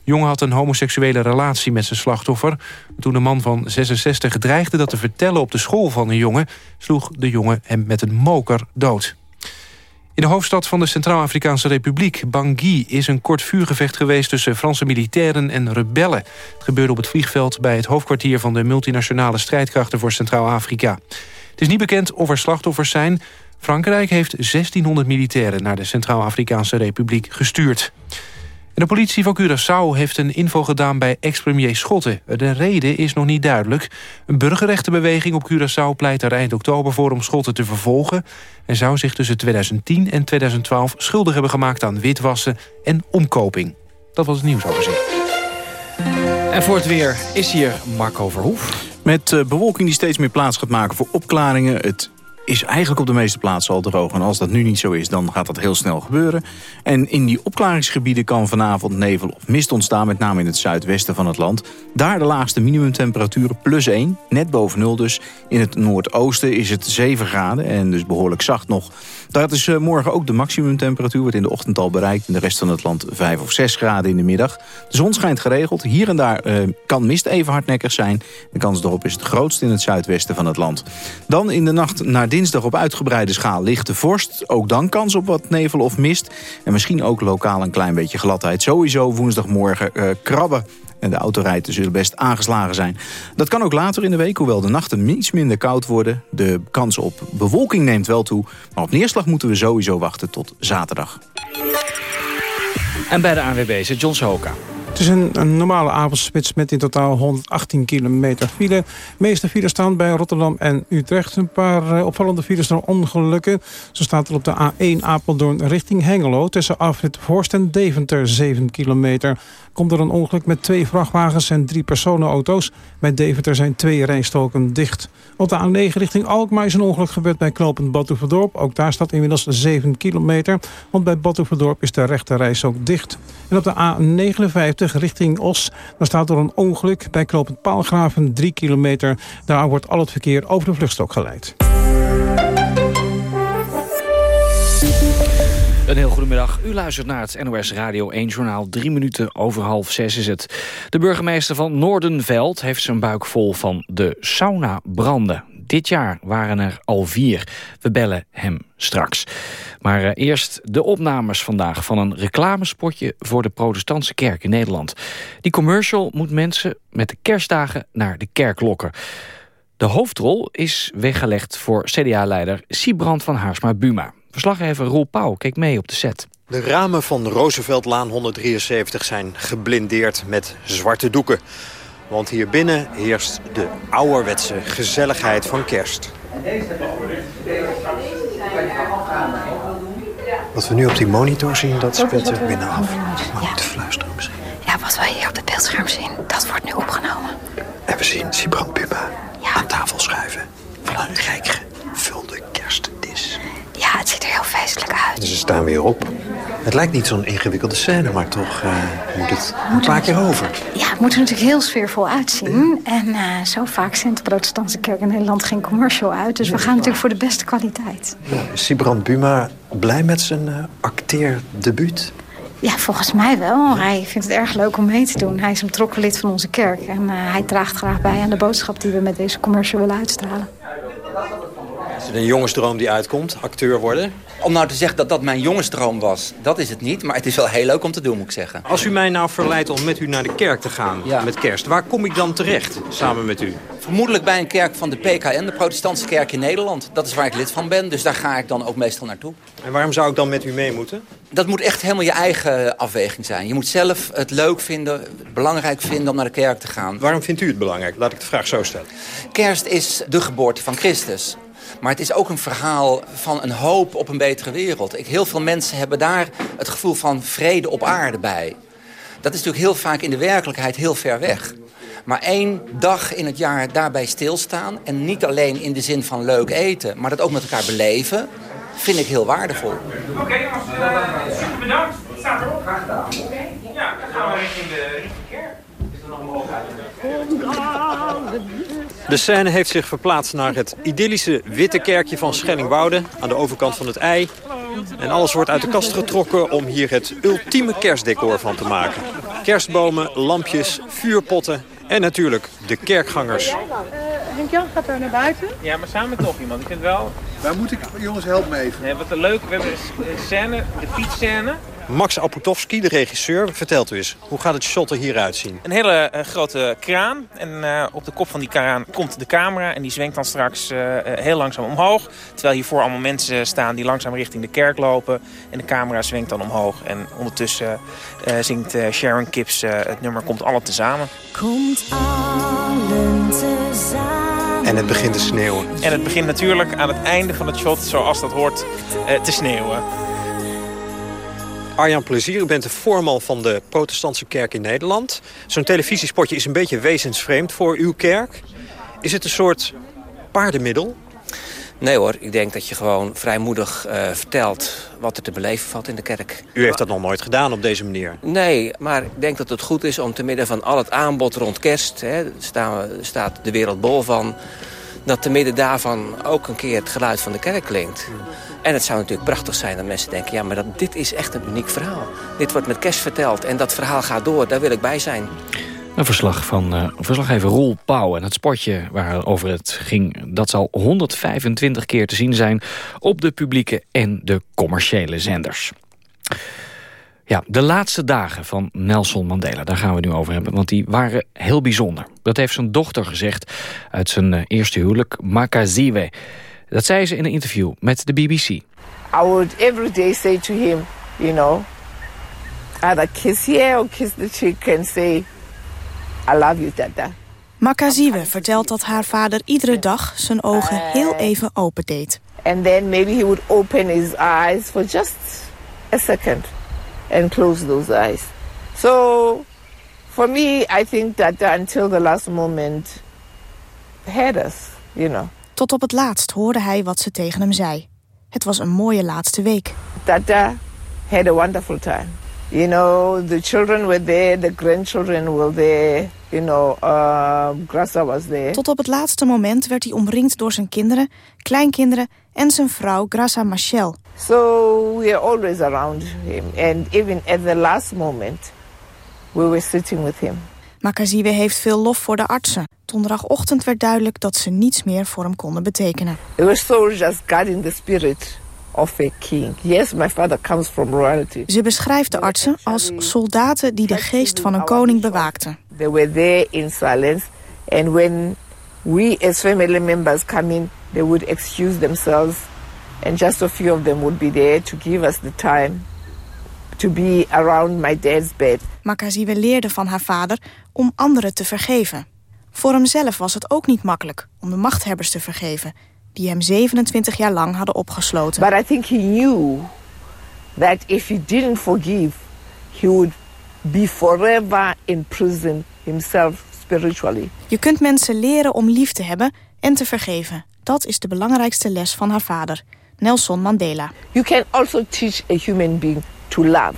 Jongen had een homoseksuele relatie met zijn slachtoffer. Toen de man van 66 dreigde dat te vertellen op de school van een jongen... sloeg de jongen hem met een moker dood. In de hoofdstad van de Centraal-Afrikaanse Republiek, Bangui... is een kort vuurgevecht geweest tussen Franse militairen en rebellen. Het gebeurde op het vliegveld bij het hoofdkwartier... van de multinationale strijdkrachten voor Centraal-Afrika. Het is niet bekend of er slachtoffers zijn. Frankrijk heeft 1600 militairen naar de Centraal-Afrikaanse Republiek gestuurd de politie van Curaçao heeft een info gedaan bij ex-premier Schotten. De reden is nog niet duidelijk. Een burgerrechtenbeweging op Curaçao pleit er eind oktober voor om Schotten te vervolgen... en zou zich tussen 2010 en 2012 schuldig hebben gemaakt aan witwassen en omkoping. Dat was het nieuwsoverzicht. En voor het weer is hier Marco Verhoef. Met eh, bewolking die steeds meer plaats gaat maken voor opklaringen... het is eigenlijk op de meeste plaatsen al droog. En als dat nu niet zo is, dan gaat dat heel snel gebeuren. En in die opklaringsgebieden kan vanavond nevel of mist ontstaan... met name in het zuidwesten van het land. Daar de laagste minimumtemperaturen plus 1, net boven nul dus. In het noordoosten is het 7 graden en dus behoorlijk zacht nog. Dat is eh, morgen ook de maximumtemperatuur, wordt in de ochtend al bereikt. In de rest van het land 5 of 6 graden in de middag. De zon schijnt geregeld. Hier en daar uh, kan mist even hardnekkig zijn. De kans erop is het grootst in het zuidwesten van het land. Dan in de nacht naar dinsdag op uitgebreide schaal lichte vorst. Ook dan kans op wat nevel of mist. En misschien ook lokaal een klein beetje gladheid. Sowieso woensdagmorgen uh, krabben en de autorijden zullen best aangeslagen zijn. Dat kan ook later in de week, hoewel de nachten iets minder koud worden. De kans op bewolking neemt wel toe. Maar op neerslag moeten we sowieso wachten tot zaterdag. En bij de ANWB zit John Sohoka. Het is een, normale avondspits met in totaal 118 kilometer file. De meeste files staan bij Rotterdam en Utrecht. Een paar uh, opvallende files door ongelukken. Zo staat er op de A1 Apeldoorn richting Hengelo... tussen afrit Vorst en Deventer 7 kilometer komt er een ongeluk met twee vrachtwagens en drie personenauto's. Bij Deventer zijn twee rijstoken dicht. Op de A9 richting Alkmaar is een ongeluk gebeurd bij knooppunt Badhoevedorp. Ook daar staat inmiddels 7 kilometer, want bij Badhoevedorp is de rechte reishok dicht. En op de A59 richting Os, daar staat er een ongeluk bij knooppunt Paalgraven 3 kilometer. Daar wordt al het verkeer over de vluchtstok geleid. Een heel goedemiddag. U luistert naar het NOS Radio 1 journaal. Drie minuten over half zes is het. De burgemeester van Noordenveld heeft zijn buik vol van de saunabranden. Dit jaar waren er al vier. We bellen hem straks. Maar uh, eerst de opnames vandaag van een reclamespotje... voor de protestantse kerk in Nederland. Die commercial moet mensen met de kerstdagen naar de kerk lokken. De hoofdrol is weggelegd voor CDA-leider Siebrand van Haarsma-Buma. Verslaggever Roel Pauw keek mee op de set. De ramen van Rooseveltlaan 173 zijn geblindeerd met zwarte doeken. Want hier binnen heerst de ouderwetse gezelligheid van kerst. Wat we nu op die monitor zien, dat speelt zich binnen af. Maar niet fluisteren misschien. Ja, wat wij hier op het beeldscherm zien, dat wordt nu opgenomen. En we zien Sibrand Puma aan tafel schuiven van een rijk. Ja, het ziet er heel feestelijk uit. Ze staan weer op. Het lijkt niet zo'n ingewikkelde scène, maar toch uh, moet het een paar keer over. Ja, het moet er natuurlijk heel sfeervol uitzien. En uh, zo vaak zendt de protestantse kerk in Nederland geen commercial uit. Dus we gaan natuurlijk voor de beste kwaliteit. Ja, is Sibrand Buma blij met zijn uh, acteerdebuut? Ja, volgens mij wel. Hij vindt het erg leuk om mee te doen. Hij is een betrokken lid van onze kerk. En hij draagt graag bij aan de boodschap die we met deze commercial willen uitstralen. Is het een jongensdroom die uitkomt, acteur worden? Om nou te zeggen dat dat mijn jongensdroom was, dat is het niet. Maar het is wel heel leuk om te doen, moet ik zeggen. Als u mij nou verleidt om met u naar de kerk te gaan met kerst... waar kom ik dan terecht, samen met u? Vermoedelijk bij een kerk van de PKN, de protestantse kerk in Nederland. Dat is waar ik lid van ben, dus daar ga ik dan ook meestal naartoe. En waarom zou ik dan met u mee moeten? Dat moet echt helemaal je eigen afweging zijn. Je moet zelf het leuk vinden, belangrijk vinden om naar de kerk te gaan. Waarom vindt u het belangrijk? Laat ik de vraag zo stellen. Kerst is de geboorte van Christus. Maar het is ook een verhaal van een hoop op een betere wereld. Ik, heel veel mensen hebben daar het gevoel van vrede op aarde bij. Dat is natuurlijk heel vaak in de werkelijkheid heel ver weg. Maar één dag in het jaar daarbij stilstaan... en niet alleen in de zin van leuk eten... maar dat ook met elkaar beleven, vind ik heel waardevol. Oké okay, jongens, uh, super bedankt. Het staat erop. Graag gedaan. Ja, dan gaan we richting de, richting de kerk. Is er nog een mogelijkheid? De scène heeft zich verplaatst naar het idyllische witte kerkje van Schellingwoude... aan de overkant van het ei. En alles wordt uit de kast getrokken om hier het ultieme kerstdecor van te maken. Kerstbomen, lampjes, vuurpotten en natuurlijk de kerkgangers. Uh, Henk-Jan gaat daar naar buiten. Ja, maar samen met nog iemand. Ik vind wel... Waar moet ik... Jongens, help me even. Nee, wat een leuk. We hebben een scène, de fietsscène. Max Apotowski, de regisseur, vertelt u eens. Hoe gaat het shot er hieruit zien? Een hele uh, grote kraan. En uh, op de kop van die kraan komt de camera. En die zwenkt dan straks uh, heel langzaam omhoog. Terwijl hiervoor allemaal mensen staan die langzaam richting de kerk lopen. En de camera zwenkt dan omhoog. En ondertussen zingt Sharon Kips het nummer Komt alle tezamen. Komt allen tezamen. En het begint te sneeuwen. En het begint natuurlijk aan het einde van het shot, zoals dat hoort, te sneeuwen. Arjan Plezier, u bent de voorman van de protestantse kerk in Nederland. Zo'n televisiespotje is een beetje wezensvreemd voor uw kerk. Is het een soort paardenmiddel? Nee hoor, ik denk dat je gewoon vrijmoedig uh, vertelt wat er te beleven valt in de kerk. U heeft dat nog nooit gedaan op deze manier? Nee, maar ik denk dat het goed is om te midden van al het aanbod rond kerst... Hè, staan, staat de wereld bol van dat te midden daarvan ook een keer het geluid van de kerk klinkt. En het zou natuurlijk prachtig zijn dat mensen denken... ja, maar dat, dit is echt een uniek verhaal. Dit wordt met kerst verteld en dat verhaal gaat door. Daar wil ik bij zijn. Een verslag van uh, verslaggever Roel Pauw. En het sportje waarover het ging... dat zal 125 keer te zien zijn op de publieke en de commerciële zenders. Ja, de laatste dagen van Nelson Mandela, daar gaan we het nu over hebben. Want die waren heel bijzonder. Dat heeft zijn dochter gezegd uit zijn eh, eerste huwelijk, Makaziwe. Dat zei ze in een interview met de BBC. I would every day say to him, you know, either kiss here or kiss the cheek and say, I love you, Dada. Makaziwe vertelt dat haar vader iedere dag zijn ogen heel even open deed. And then maybe he would open his eyes for just a second and close those eyes. So for me, I think that until the last moment had us, you know. Tot op het laatst hoorde hij wat ze tegen hem zei. Het was een mooie laatste week. Tata had a wonderful time. You know, the children were there, the grandchildren were there. You know, uh, Grassa was there. Tot op het laatste moment werd hij omringd door zijn kinderen, kleinkinderen en zijn vrouw Grassa Machel. So we are always around him. And even at the last moment, we were sitting with him. Makaziwe heeft veel lof voor de artsen. Donderdagochtend werd duidelijk dat ze niets meer voor hem konden betekenen. It was soldiers guarding the spirit of a king. Yes, my father comes from royalty. Ze beschrijft de artsen als soldaten die de geest van een koning bewaakten. They were there in silence and when we as family members come in, they would excuse themselves and just a few of them would be there to give us the time to be around my dad's bed. Makaziwe leerde van haar vader om anderen te vergeven. Voor hemzelf was het ook niet makkelijk om de machthebbers te vergeven... die hem 27 jaar lang hadden opgesloten. But I think he knew that if he didn't forgive... he would be forever in prison himself spiritually. Je kunt mensen leren om lief te hebben en te vergeven. Dat is de belangrijkste les van haar vader. Nelson Mandela. You can also teach a human being to love,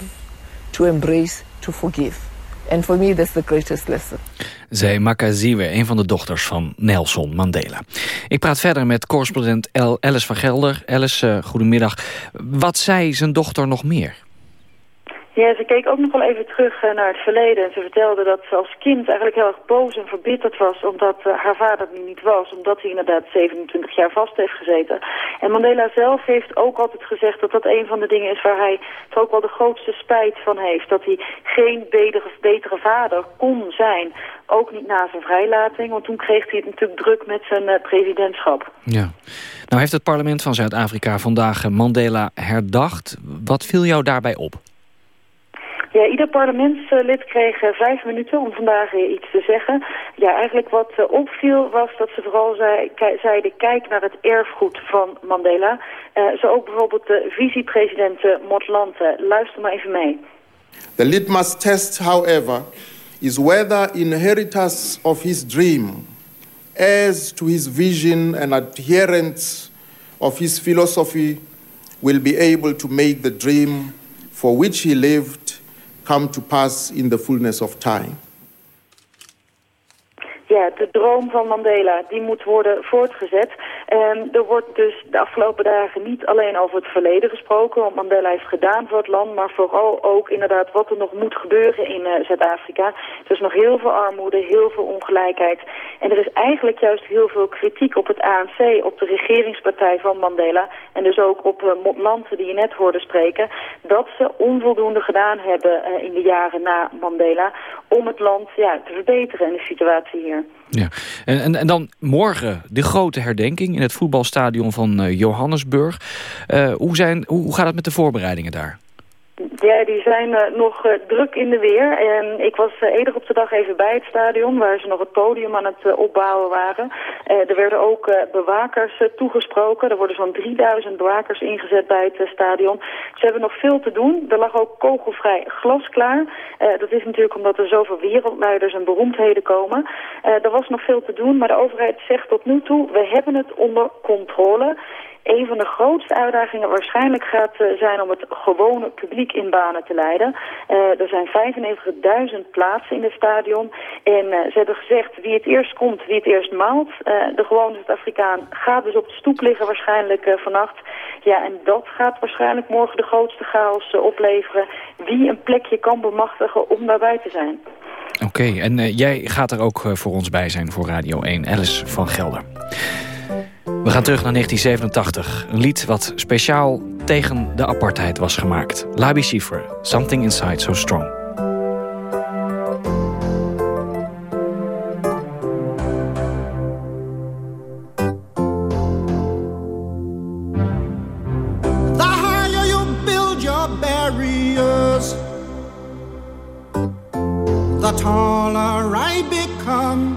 to embrace, to forgive. And for me, that's the greatest lesson. Zei Makaziwe, een van de dochters van Nelson Mandela. Ik praat verder met correspondent Alice van Gelder. Alice, uh, goedemiddag. Wat zei zijn dochter nog meer? Ja, ze keek ook nog wel even terug uh, naar het verleden. En ze vertelde dat ze als kind eigenlijk heel erg boos en verbitterd was... omdat uh, haar vader er niet was. Omdat hij inderdaad 27 jaar vast heeft gezeten. En Mandela zelf heeft ook altijd gezegd dat dat een van de dingen is... waar hij toch ook wel de grootste spijt van heeft. Dat hij geen betere, betere vader kon zijn. Ook niet na zijn vrijlating. Want toen kreeg hij het natuurlijk druk met zijn uh, presidentschap. Ja. Nou heeft het parlement van Zuid-Afrika vandaag Mandela herdacht. Wat viel jou daarbij op? Ja, ieder parlementslid kreeg uh, vijf minuten om vandaag uh, iets te zeggen. Ja, eigenlijk wat uh, opviel was dat ze vooral zei, zeiden... kijk naar het erfgoed van Mandela. zo ook bijvoorbeeld de vicepresident Motlanthe. Luister maar even mee. The litmus test, however, is whether inheritors of his dream... as to his vision and adherents of his philosophy... will be able to make the dream for which he lived pass in. Ja, de droom van Mandela, die moet worden voortgezet. En er wordt dus de afgelopen dagen niet alleen over het verleden gesproken, wat Mandela heeft gedaan voor het land, maar vooral ook inderdaad wat er nog moet gebeuren in uh, Zuid-Afrika. Er is nog heel veel armoede, heel veel ongelijkheid. En er is eigenlijk juist heel veel kritiek op het ANC, op de regeringspartij van Mandela, en dus ook op uh, die je net hoorde spreken, dat ze onvoldoende gedaan hebben uh, in de jaren na Mandela om het land ja, te verbeteren in de situatie hier. Ja. En, en, dan morgen de grote herdenking in het voetbalstadion van uh, Johannesburg. Hoe, zijn, hoe gaat het met de voorbereidingen daar? Ja, die zijn uh, nog uh, druk in de weer. En ik was uh, eerder op de dag even bij het stadion, waar ze nog het podium aan het opbouwen waren. er werden ook bewakers toegesproken. Er worden zo'n 3000 bewakers ingezet bij het stadion. Ze hebben nog veel te doen. Er lag ook kogelvrij glas klaar. dat is natuurlijk omdat er zoveel wereldleiders en beroemdheden komen. er was nog veel te doen, maar de overheid zegt tot nu toe, we hebben het onder controle een van de grootste uitdagingen waarschijnlijk gaat uh, zijn om het gewone publiek in banen te leiden. Uh, er zijn 95.000 plaatsen in het stadion. En uh, ze hebben gezegd wie het eerst komt, wie het eerst maalt. de gewone Zuid-Afrikaan gaat dus op de stoep liggen waarschijnlijk vannacht. Ja, en dat gaat waarschijnlijk morgen de grootste chaos opleveren. Wie een plekje kan bemachtigen om daarbij te zijn. Oké, en jij gaat er ook voor ons bij zijn voor Radio 1, Alice van Gelder. We gaan terug naar 1987. Een lied wat speciaal tegen de apartheid was gemaakt. Labi Schiffer, Something Inside So Strong. The taller I become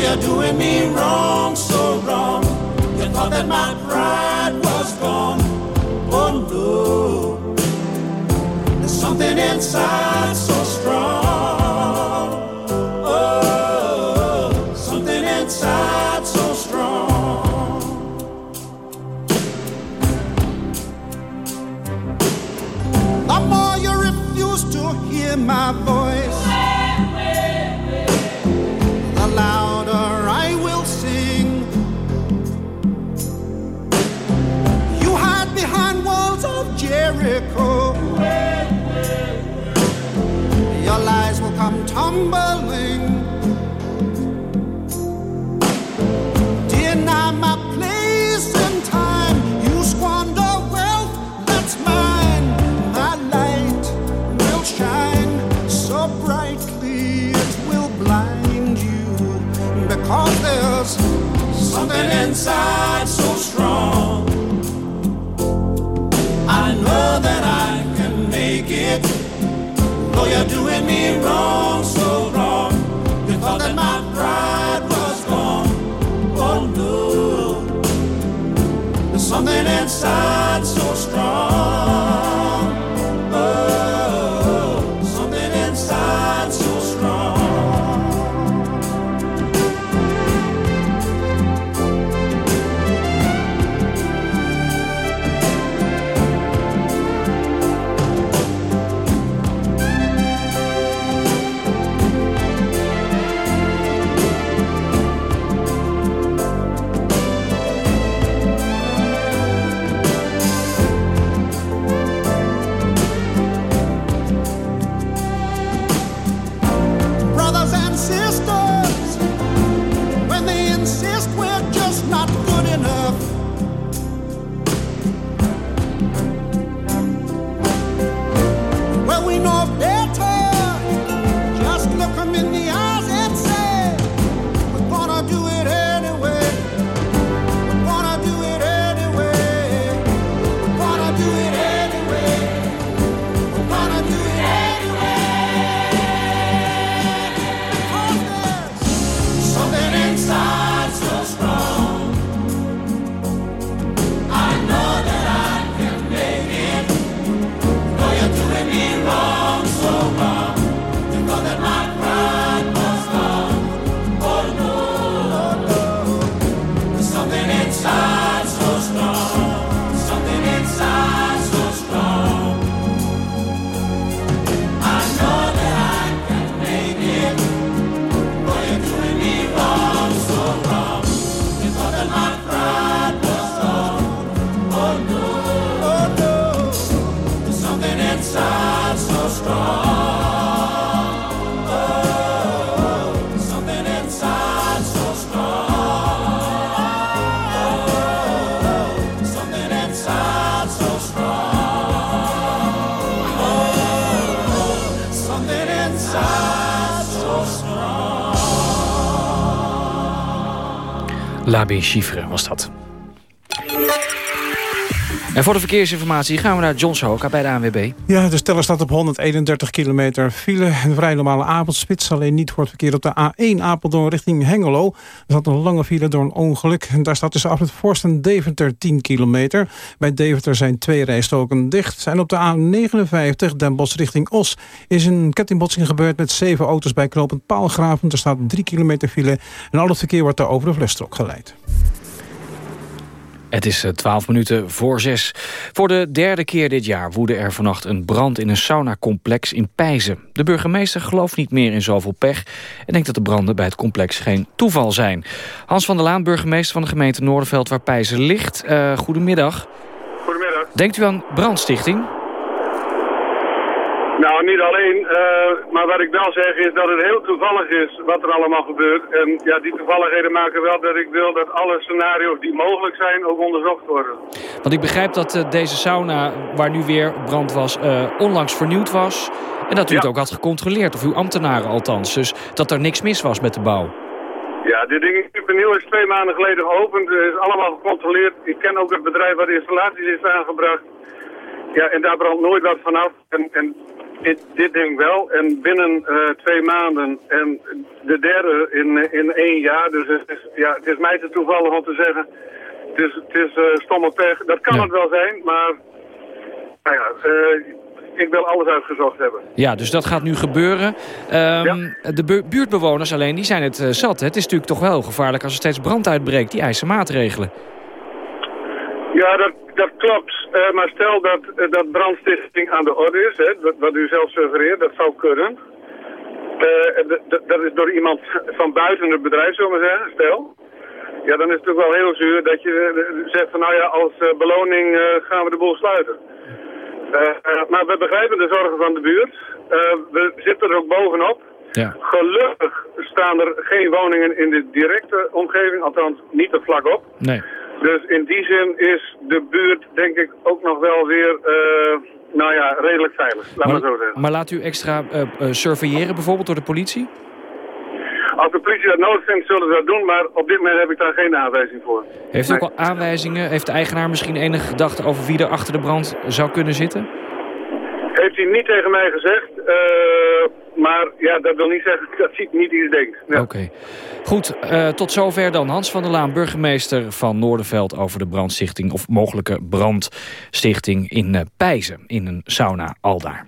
You're doing me wrong, so wrong. You thought that my pride was gone. Oh no. There's something inside so humbling. Deny my place in time. You squander wealth that's mine. My light will shine so brightly it will blind you because there's something inside so strong. I know that I can make it, though you're doing me wrong. Something Labi Chiffre was dat. En voor de verkeersinformatie gaan we naar John Sohoka bij de ANWB. Ja, de teller staat op 131 kilometer file. Een vrij normale avondspits, alleen niet voor het verkeer op de A1 Apeldoorn richting Hengelo. Er zat een lange file door een ongeluk. En daar staat tussen Afrit Forst en Deventer 10 kilometer. Bij Deventer zijn twee rijstoken dicht. En op de A59 Den Bosch richting Os is een kettingbotsing gebeurd met zeven auto's bij knooppunt Paalgraven. Er staat 3 kilometer file en al het verkeer wordt daar over de vluchtstrook geleid. Het is eh, 12 minuten voor zes. Voor de derde keer dit jaar woedde er vannacht een brand in een saunacomplex in Pijzen. De burgemeester gelooft niet meer in zoveel pech... en denkt dat de branden bij het complex geen toeval zijn. Hans van der Laan, burgemeester van de gemeente Noorderveld... waar Pijzen ligt. Eh, goedemiddag. Goedemiddag. Denkt u aan brandstichting? Nou, niet alleen, eh, maar wat ik wel zeg is dat het heel toevallig is wat er allemaal gebeurt. En ja, die toevalligheden maken wel dat ik wil dat alle scenario's die mogelijk zijn ook onderzocht worden. Want ik begrijp dat eh, deze sauna, waar nu weer brand was, eh, onlangs vernieuwd was. En dat u het ook had gecontroleerd, of uw ambtenaren althans. Dus dat er niks mis was met de bouw. Ja, dit ding is nieuw is twee maanden geleden geopend. Het is allemaal gecontroleerd. Ik ken ook het bedrijf waar de installaties is aangebracht. Ja, en daar brandt nooit wat vanaf. En, en dit, dit ding wel. En binnen eh, twee maanden en de derde in, in één jaar. Dus het is, ja, het is mij te toevallig om te zeggen. Het is, het is eh, stomme pech. Dat kan het wel zijn, maar... Nou ja, eh, ik wil alles uitgezocht hebben. Ja, dus dat gaat nu gebeuren. Ehm, De bu- buurtbewoners alleen, die zijn het zat. hè. Het is natuurlijk toch wel gevaarlijk als er steeds brand uitbreekt. Die eisen maatregelen. Ja, dat, dat klopt. Eh, maar stel dat, eh, dat brandstichting aan de orde is, hè, wat, wat u zelf suggereert, dat zou kunnen. Eh, dat is door iemand van buiten het bedrijf, zullen we zeggen, stel. Ja, dan is het natuurlijk wel heel zuur dat je zegt van nou ja, als beloning gaan we de boel sluiten. Maar we begrijpen de zorgen van de buurt. We zitten er ook bovenop. Ja. Gelukkig staan er geen woningen in de directe omgeving, althans niet er vlak op. Nee. Dus in die zin is de buurt denk ik ook nog wel weer, eh, nou ja, redelijk veilig. Laat maar, zo zeggen. Maar laat u extra eh, eh, surveilleren bijvoorbeeld door de politie? Als de politie dat nodig vindt, zullen ze dat doen, maar op dit moment heb ik daar geen aanwijzing voor. Heeft u ook al aanwijzingen? Heeft de eigenaar misschien enige gedachte over wie er achter de brand zou kunnen zitten? Heeft hij niet tegen mij gezegd. Uh, maar ja, dat wil niet zeggen dat hij niet iets denkt. Ja. Oké. Goed, uh, tot zover dan. Hans van der Laan, burgemeester van Noorderveld... over de brandstichting of mogelijke brandstichting in uh, Pijzen. In een sauna aldaar.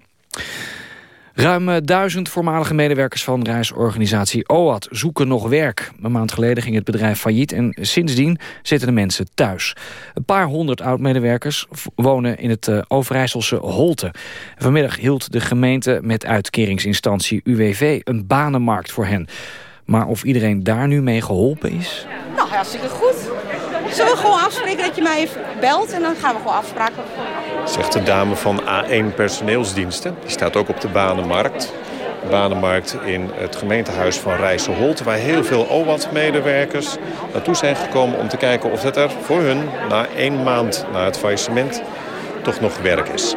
Ruim eh, duizend voormalige medewerkers van reisorganisatie OAT zoeken nog werk. Een maand geleden ging het bedrijf failliet en sindsdien zitten de mensen thuis. Een paar honderd oud-medewerkers wonen in het uh, Overijsselse Holte. Vanmiddag hield de gemeente met uitkeringsinstantie UWV een banenmarkt voor hen. Maar of iedereen daar nu mee geholpen is? Nou, hartstikke goed. Zullen we gewoon afspreken dat je mij even belt en dan gaan we gewoon afspraken. Zegt de dame van A1 Personeelsdiensten. Die staat ook op de Banenmarkt. De Banenmarkt in het gemeentehuis van Rijsselholt... waar heel veel OWAT-medewerkers naartoe zijn gekomen... om te kijken of het er voor hun na één maand na het faillissement toch nog werk is.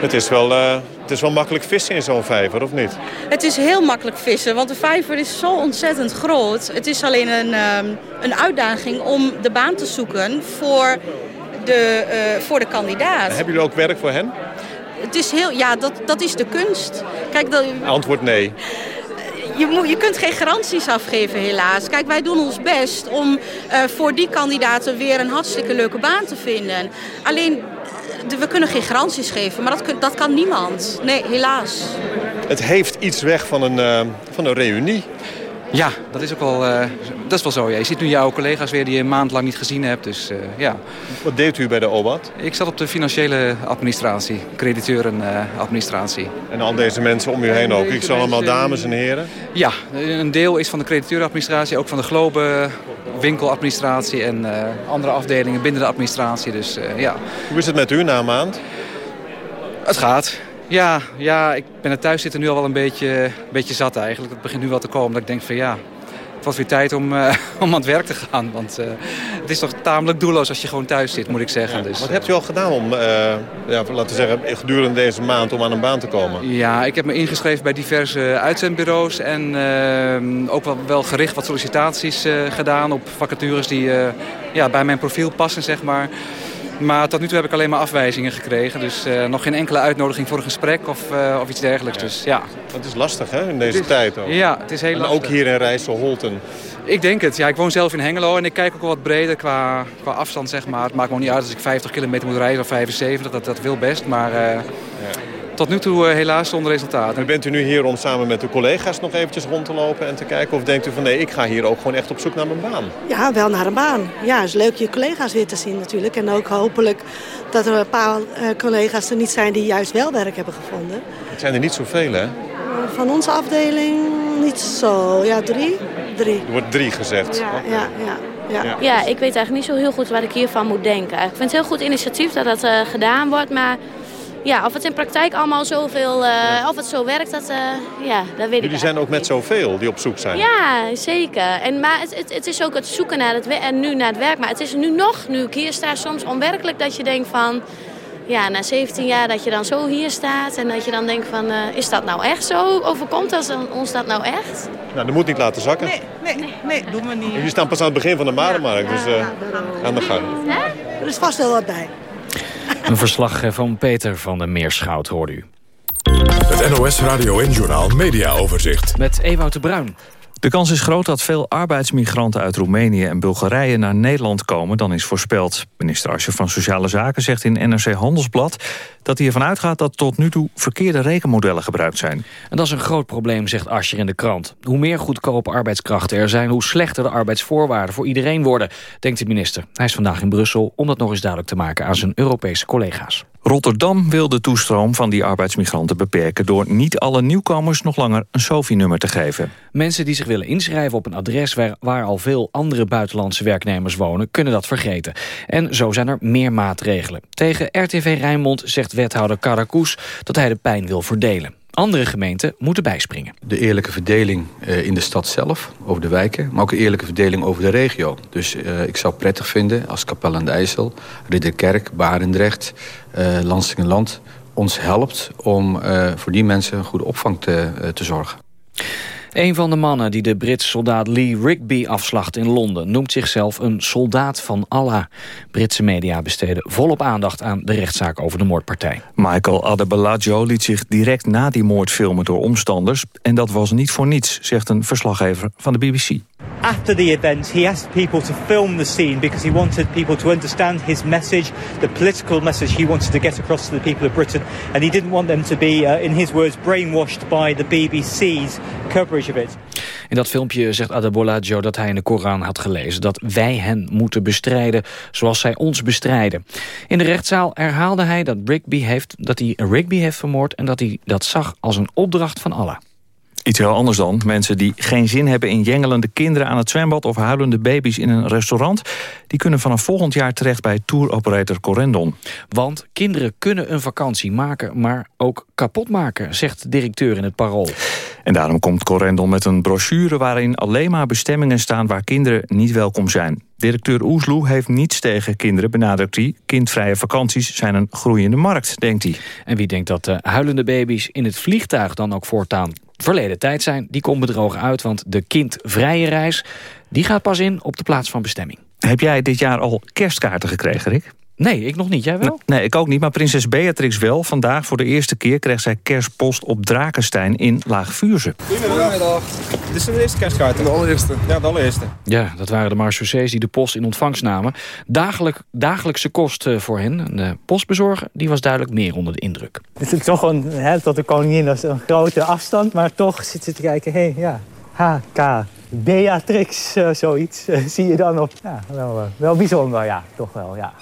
Het is wel, uh, het is wel makkelijk vissen in zo'n vijver, of niet? Het is heel makkelijk vissen, want de vijver is zo ontzettend groot. Het is alleen een, um, een uitdaging om de baan te zoeken voor de, uh, voor de kandidaat. En hebben jullie ook werk voor hen? Het is heel, ja, dat, dat is de kunst. Kijk, dat, Antwoord nee. Je, moet, je kunt geen garanties afgeven helaas. Kijk, wij doen ons best om uh, voor die kandidaten weer een hartstikke leuke baan te vinden. Alleen we kunnen geen garanties geven, maar dat, dat kan niemand. Nee, helaas. Het heeft iets weg van een, uh, van een reunie. Ja, dat is ook wel, uh, dat is wel zo. Ja. Je ziet nu jouw collega's weer die je een maand lang niet gezien hebt. Dus, uh, ja. Wat deed u bij de OBAT? Ik zat op de financiële administratie, crediteurenadministratie. en al deze mensen om u heen ook? Ik zal allemaal dames en heren? Ja, een deel is van de crediteurenadministratie, ook van de Globe winkeladministratie en uh, andere afdelingen binnen de administratie. Dus, uh, ja. Hoe is het met u na een maand? Het gaat. Ja, ja, ik ben het thuis zitten nu al wel een beetje, een beetje zat eigenlijk. Het begint nu wel te komen dat ik denk van ja, het was weer tijd om, uh, om aan het werk te gaan. Want uh, het is toch tamelijk doelloos als je gewoon thuis zit, moet ik zeggen. Ja, dus, wat hebt u al gedaan om, uh, ja, laten we zeggen, gedurende deze maand om aan een baan te komen? Ja, ik heb me ingeschreven bij diverse uitzendbureaus. En ook wel, wel gericht wat sollicitaties gedaan op vacatures die ja, bij mijn profiel passen, zeg maar. Maar tot nu toe heb ik alleen maar afwijzingen gekregen. Dus uh, nog geen enkele uitnodiging voor een gesprek of, uh, of iets dergelijks. Ja. Dus, ja. Het is lastig hè, in deze is, tijd ook. Ja, het is heel en lastig. ook hier in Rijsselholten. Ik denk het. Ja, ik woon zelf in Hengelo en ik kijk ook wel wat breder qua, qua afstand. Zeg maar. Het maakt me niet uit als ik 50 kilometer moet rijden of 75. Dat, dat wil best. Maar uh, ja. Tot nu toe helaas zonder resultaat. En bent u nu hier om samen met uw collega's nog eventjes rond te lopen en te kijken? Of denkt u van nee, ik ga hier ook gewoon echt op zoek naar mijn baan? Ja, wel naar een baan. Ja, het is leuk je collega's weer te zien natuurlijk. En ook hopelijk dat er een paar uh, collega's er niet zijn die juist wel werk hebben gevonden. Het zijn er niet zoveel, hè? Van onze afdeling niet zo. Ja, drie. drie. Er wordt drie gezegd. Ja, okay. ja, ja. Ja. Ik weet eigenlijk niet zo heel goed wat ik hiervan moet denken. Ik vind het een heel goed initiatief dat dat uh, gedaan wordt, maar ja, of het in praktijk allemaal zoveel, uh, ja. of het zo werkt, dat, uh, ja, dat weet Jullie ik zijn ook met zoveel die op zoek zijn. Ja, zeker. En, maar het, het, het is ook het zoeken naar het, en nu naar het werk. Maar het is nu nog, nu ik hier sta, soms onwerkelijk dat je denkt van... Ja, na 17 jaar dat je dan zo hier staat en dat je dan denkt van... Uh, is dat nou echt zo? Overkomt dat ons dat nou echt? Nou, dat moet niet laten zakken. Nee, nee, nee doen we niet. Jullie staan pas aan het begin van de Marenmarkt, ja, dus uh, ja, aan de gang. Er is vast wel wat bij. Een verslag van Peter van der Meerschout hoorde u. Het NOS Radio en Journaal Media Overzicht. Met Ewout de Bruin. De kans is groot dat veel arbeidsmigranten uit Roemenië en Bulgarije naar Nederland komen dan is voorspeld. Minister Asje van Sociale Zaken zegt in NRC Handelsblad dat hij ervan uitgaat dat tot nu toe verkeerde rekenmodellen gebruikt zijn. En dat is een groot probleem, zegt Ascher in de krant. Hoe meer goedkope arbeidskrachten er zijn, hoe slechter de arbeidsvoorwaarden voor iedereen worden, denkt de minister. Hij is vandaag in Brussel om dat nog eens duidelijk te maken aan zijn Europese collega's. Rotterdam wil de toestroom van die arbeidsmigranten beperken... door niet alle nieuwkomers nog langer een SOFI-nummer te geven. Mensen die zich willen inschrijven op een adres... Waar, al veel andere buitenlandse werknemers wonen... kunnen dat vergeten. En zo zijn er meer maatregelen. Tegen RTV Rijnmond zegt wethouder Karakous... dat hij de pijn wil verdelen. Andere gemeenten moeten bijspringen. De eerlijke verdeling uh, in de stad zelf, over de wijken... maar ook een eerlijke verdeling over de regio. Dus uh, ik zou prettig vinden als Kapel aan de IJssel... Ridderkerk, Barendrecht, uh, Lansingenland... ons helpt om voor die mensen een goede opvang te, te zorgen. Een van de mannen die de Britse soldaat Lee Rigby afslacht in Londen... noemt zichzelf een soldaat van Allah. Britse media besteden volop aandacht aan de rechtszaak over de moordpartij. Michael Adebalajo liet zich direct na die moord filmen door omstanders... en dat was niet voor niets, zegt een verslaggever van de BBC. After the event, he asked people to film the scene because he wanted people to understand his message, the political message he wanted to get across to the people of Britain. And he didn't want them to be, uh, in his words, brainwashed by the BBC's coverage of it. In dat filmpje zegt Adebola Joe dat hij in de Koran had gelezen... dat wij hen moeten bestrijden zoals zij ons bestrijden. In de rechtszaal herhaalde hij dat, Rigby heeft, dat hij Rigby heeft vermoord... en dat hij dat zag als een opdracht van Allah. Iets heel anders dan. Mensen die geen zin hebben in jengelende kinderen aan het zwembad... of huilende baby's in een restaurant... die kunnen vanaf volgend jaar terecht bij touroperator Corendon. Want kinderen kunnen een vakantie maken, maar ook kapot maken... zegt de directeur in het Parool. En daarom komt Corendon met een brochure... waarin alleen maar bestemmingen staan waar kinderen niet welkom zijn. Directeur Oesloe heeft niets tegen kinderen, benadrukt hij. Kindvrije vakanties zijn een groeiende markt, denkt hij. En wie denkt dat de huilende baby's in het vliegtuig dan ook voortaan verleden tijd zijn, die komt bedrogen uit. Want de kindvrije reis, die gaat pas in op de plaats van bestemming. Heb jij dit jaar al kerstkaarten gekregen, Rick? Nee, ik nog niet. Jij wel? Nee, ik ook niet. Maar prinses Beatrix wel. Vandaag voor de eerste keer kreeg zij kerstpost op Drakenstein in Laagvuurse. Goedemiddag. Dit is de eerste kerstkaart. De allereerste. Ja, de allereerste. Ja, dat waren de marechaussées die de post in ontvangst namen. Dagelijk, dagelijkse kost eh, voor hen. De postbezorger die was duidelijk meer onder de indruk. Het is toch een, hè, tot de koningin, dat is een grote afstand. Maar toch zit ze te kijken, hé, hey, ja, HK, Beatrix, uh, zoiets. Uh, zie je dan op. Ja, wel, wel bijzonder, ja, toch wel, ja.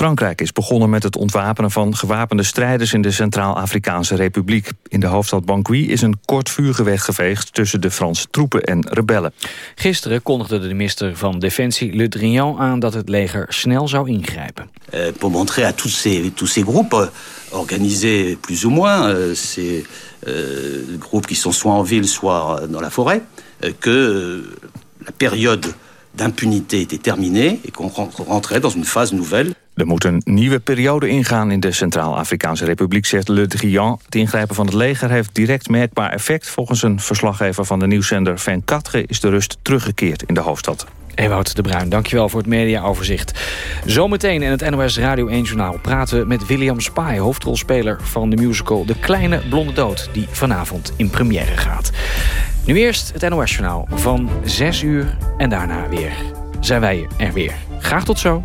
Frankrijk is begonnen met het ontwapenen van gewapende strijders in de Centraal-Afrikaanse Republiek. In de hoofdstad Bangui is een kort vuurgevecht geveegd tussen de Franse troepen en rebellen. Gisteren kondigde de minister van Defensie Le Drian aan dat het leger snel zou ingrijpen. Uh, pour montrer à tous ces, tous ces groupes organisés plus ou moins, uh, ces uh, groupes qui sont soit en ville, soit dans la forêt, que la période d'impunité était terminée et qu'on rentrait dans une phase nouvelle. Er moet een nieuwe periode ingaan in de Centraal-Afrikaanse Republiek, zegt Le Drian. Het ingrijpen van het leger heeft direct merkbaar effect. Volgens een verslaggever van de nieuwszender 24 is de rust teruggekeerd in de hoofdstad. Ewout de Bruin, dankjewel voor het mediaoverzicht. Zometeen in het NOS Radio 1 Journaal praten we met William Spy... hoofdrolspeler van de musical De Kleine Blonde Dood... die vanavond in première gaat. Nu eerst het NOS Journaal van 6 uur en daarna weer zijn wij er weer. Graag tot zo.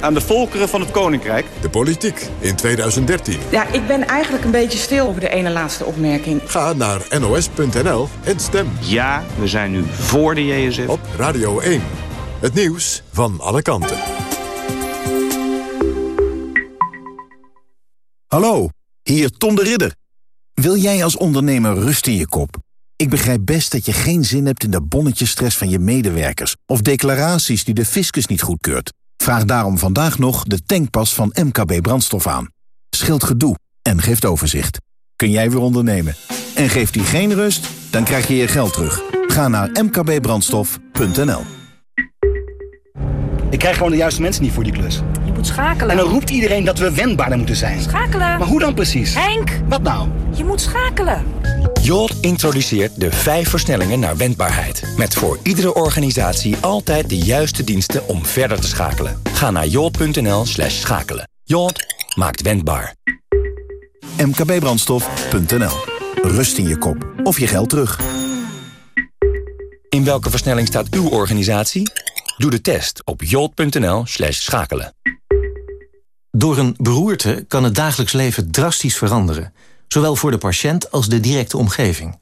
aan de volkeren van het Koninkrijk. De politiek in 2013. Ja, ik ben eigenlijk een beetje stil over de ene laatste opmerking. Ga naar nos.nl en stem. Ja, we zijn nu voor de JSF. Op Radio 1. Het nieuws van alle kanten. Hallo, hier Tom de Ridder. Wil jij als ondernemer rust in je kop? Ik begrijp best dat je geen zin hebt in de bonnetjesstress van je medewerkers... of declaraties die de fiscus niet goedkeurt. Vraag daarom vandaag nog de tankpas van MKB Brandstof aan. Scheelt gedoe en geeft overzicht. Kun jij weer ondernemen? En geeft die geen rust? Dan krijg je je geld terug. Ga naar mkbbrandstof.nl Ik krijg gewoon de juiste mensen niet voor die klus. Moet schakelen. En dan roept iedereen dat we wendbaarder moeten zijn. Schakelen. Maar hoe dan precies? Henk! Wat nou? Je moet schakelen. Jolt introduceert de vijf versnellingen naar wendbaarheid. Met voor iedere organisatie altijd de juiste diensten om verder te schakelen. Ga naar jolt.nl slash schakelen. Jolt maakt wendbaar. mkbbrandstof.nl Rust in je kop of je geld terug. In welke versnelling staat uw organisatie? Doe de test op jolt.nl slash schakelen. Door een beroerte kan het dagelijks leven drastisch veranderen, zowel voor de patiënt als de directe omgeving.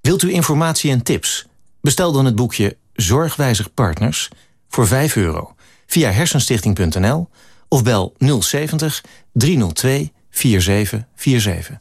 Wilt u informatie en tips? Bestel dan het boekje Zorgwijzig Partners voor 5 euro via hersenstichting.nl of bel 070 302 4747.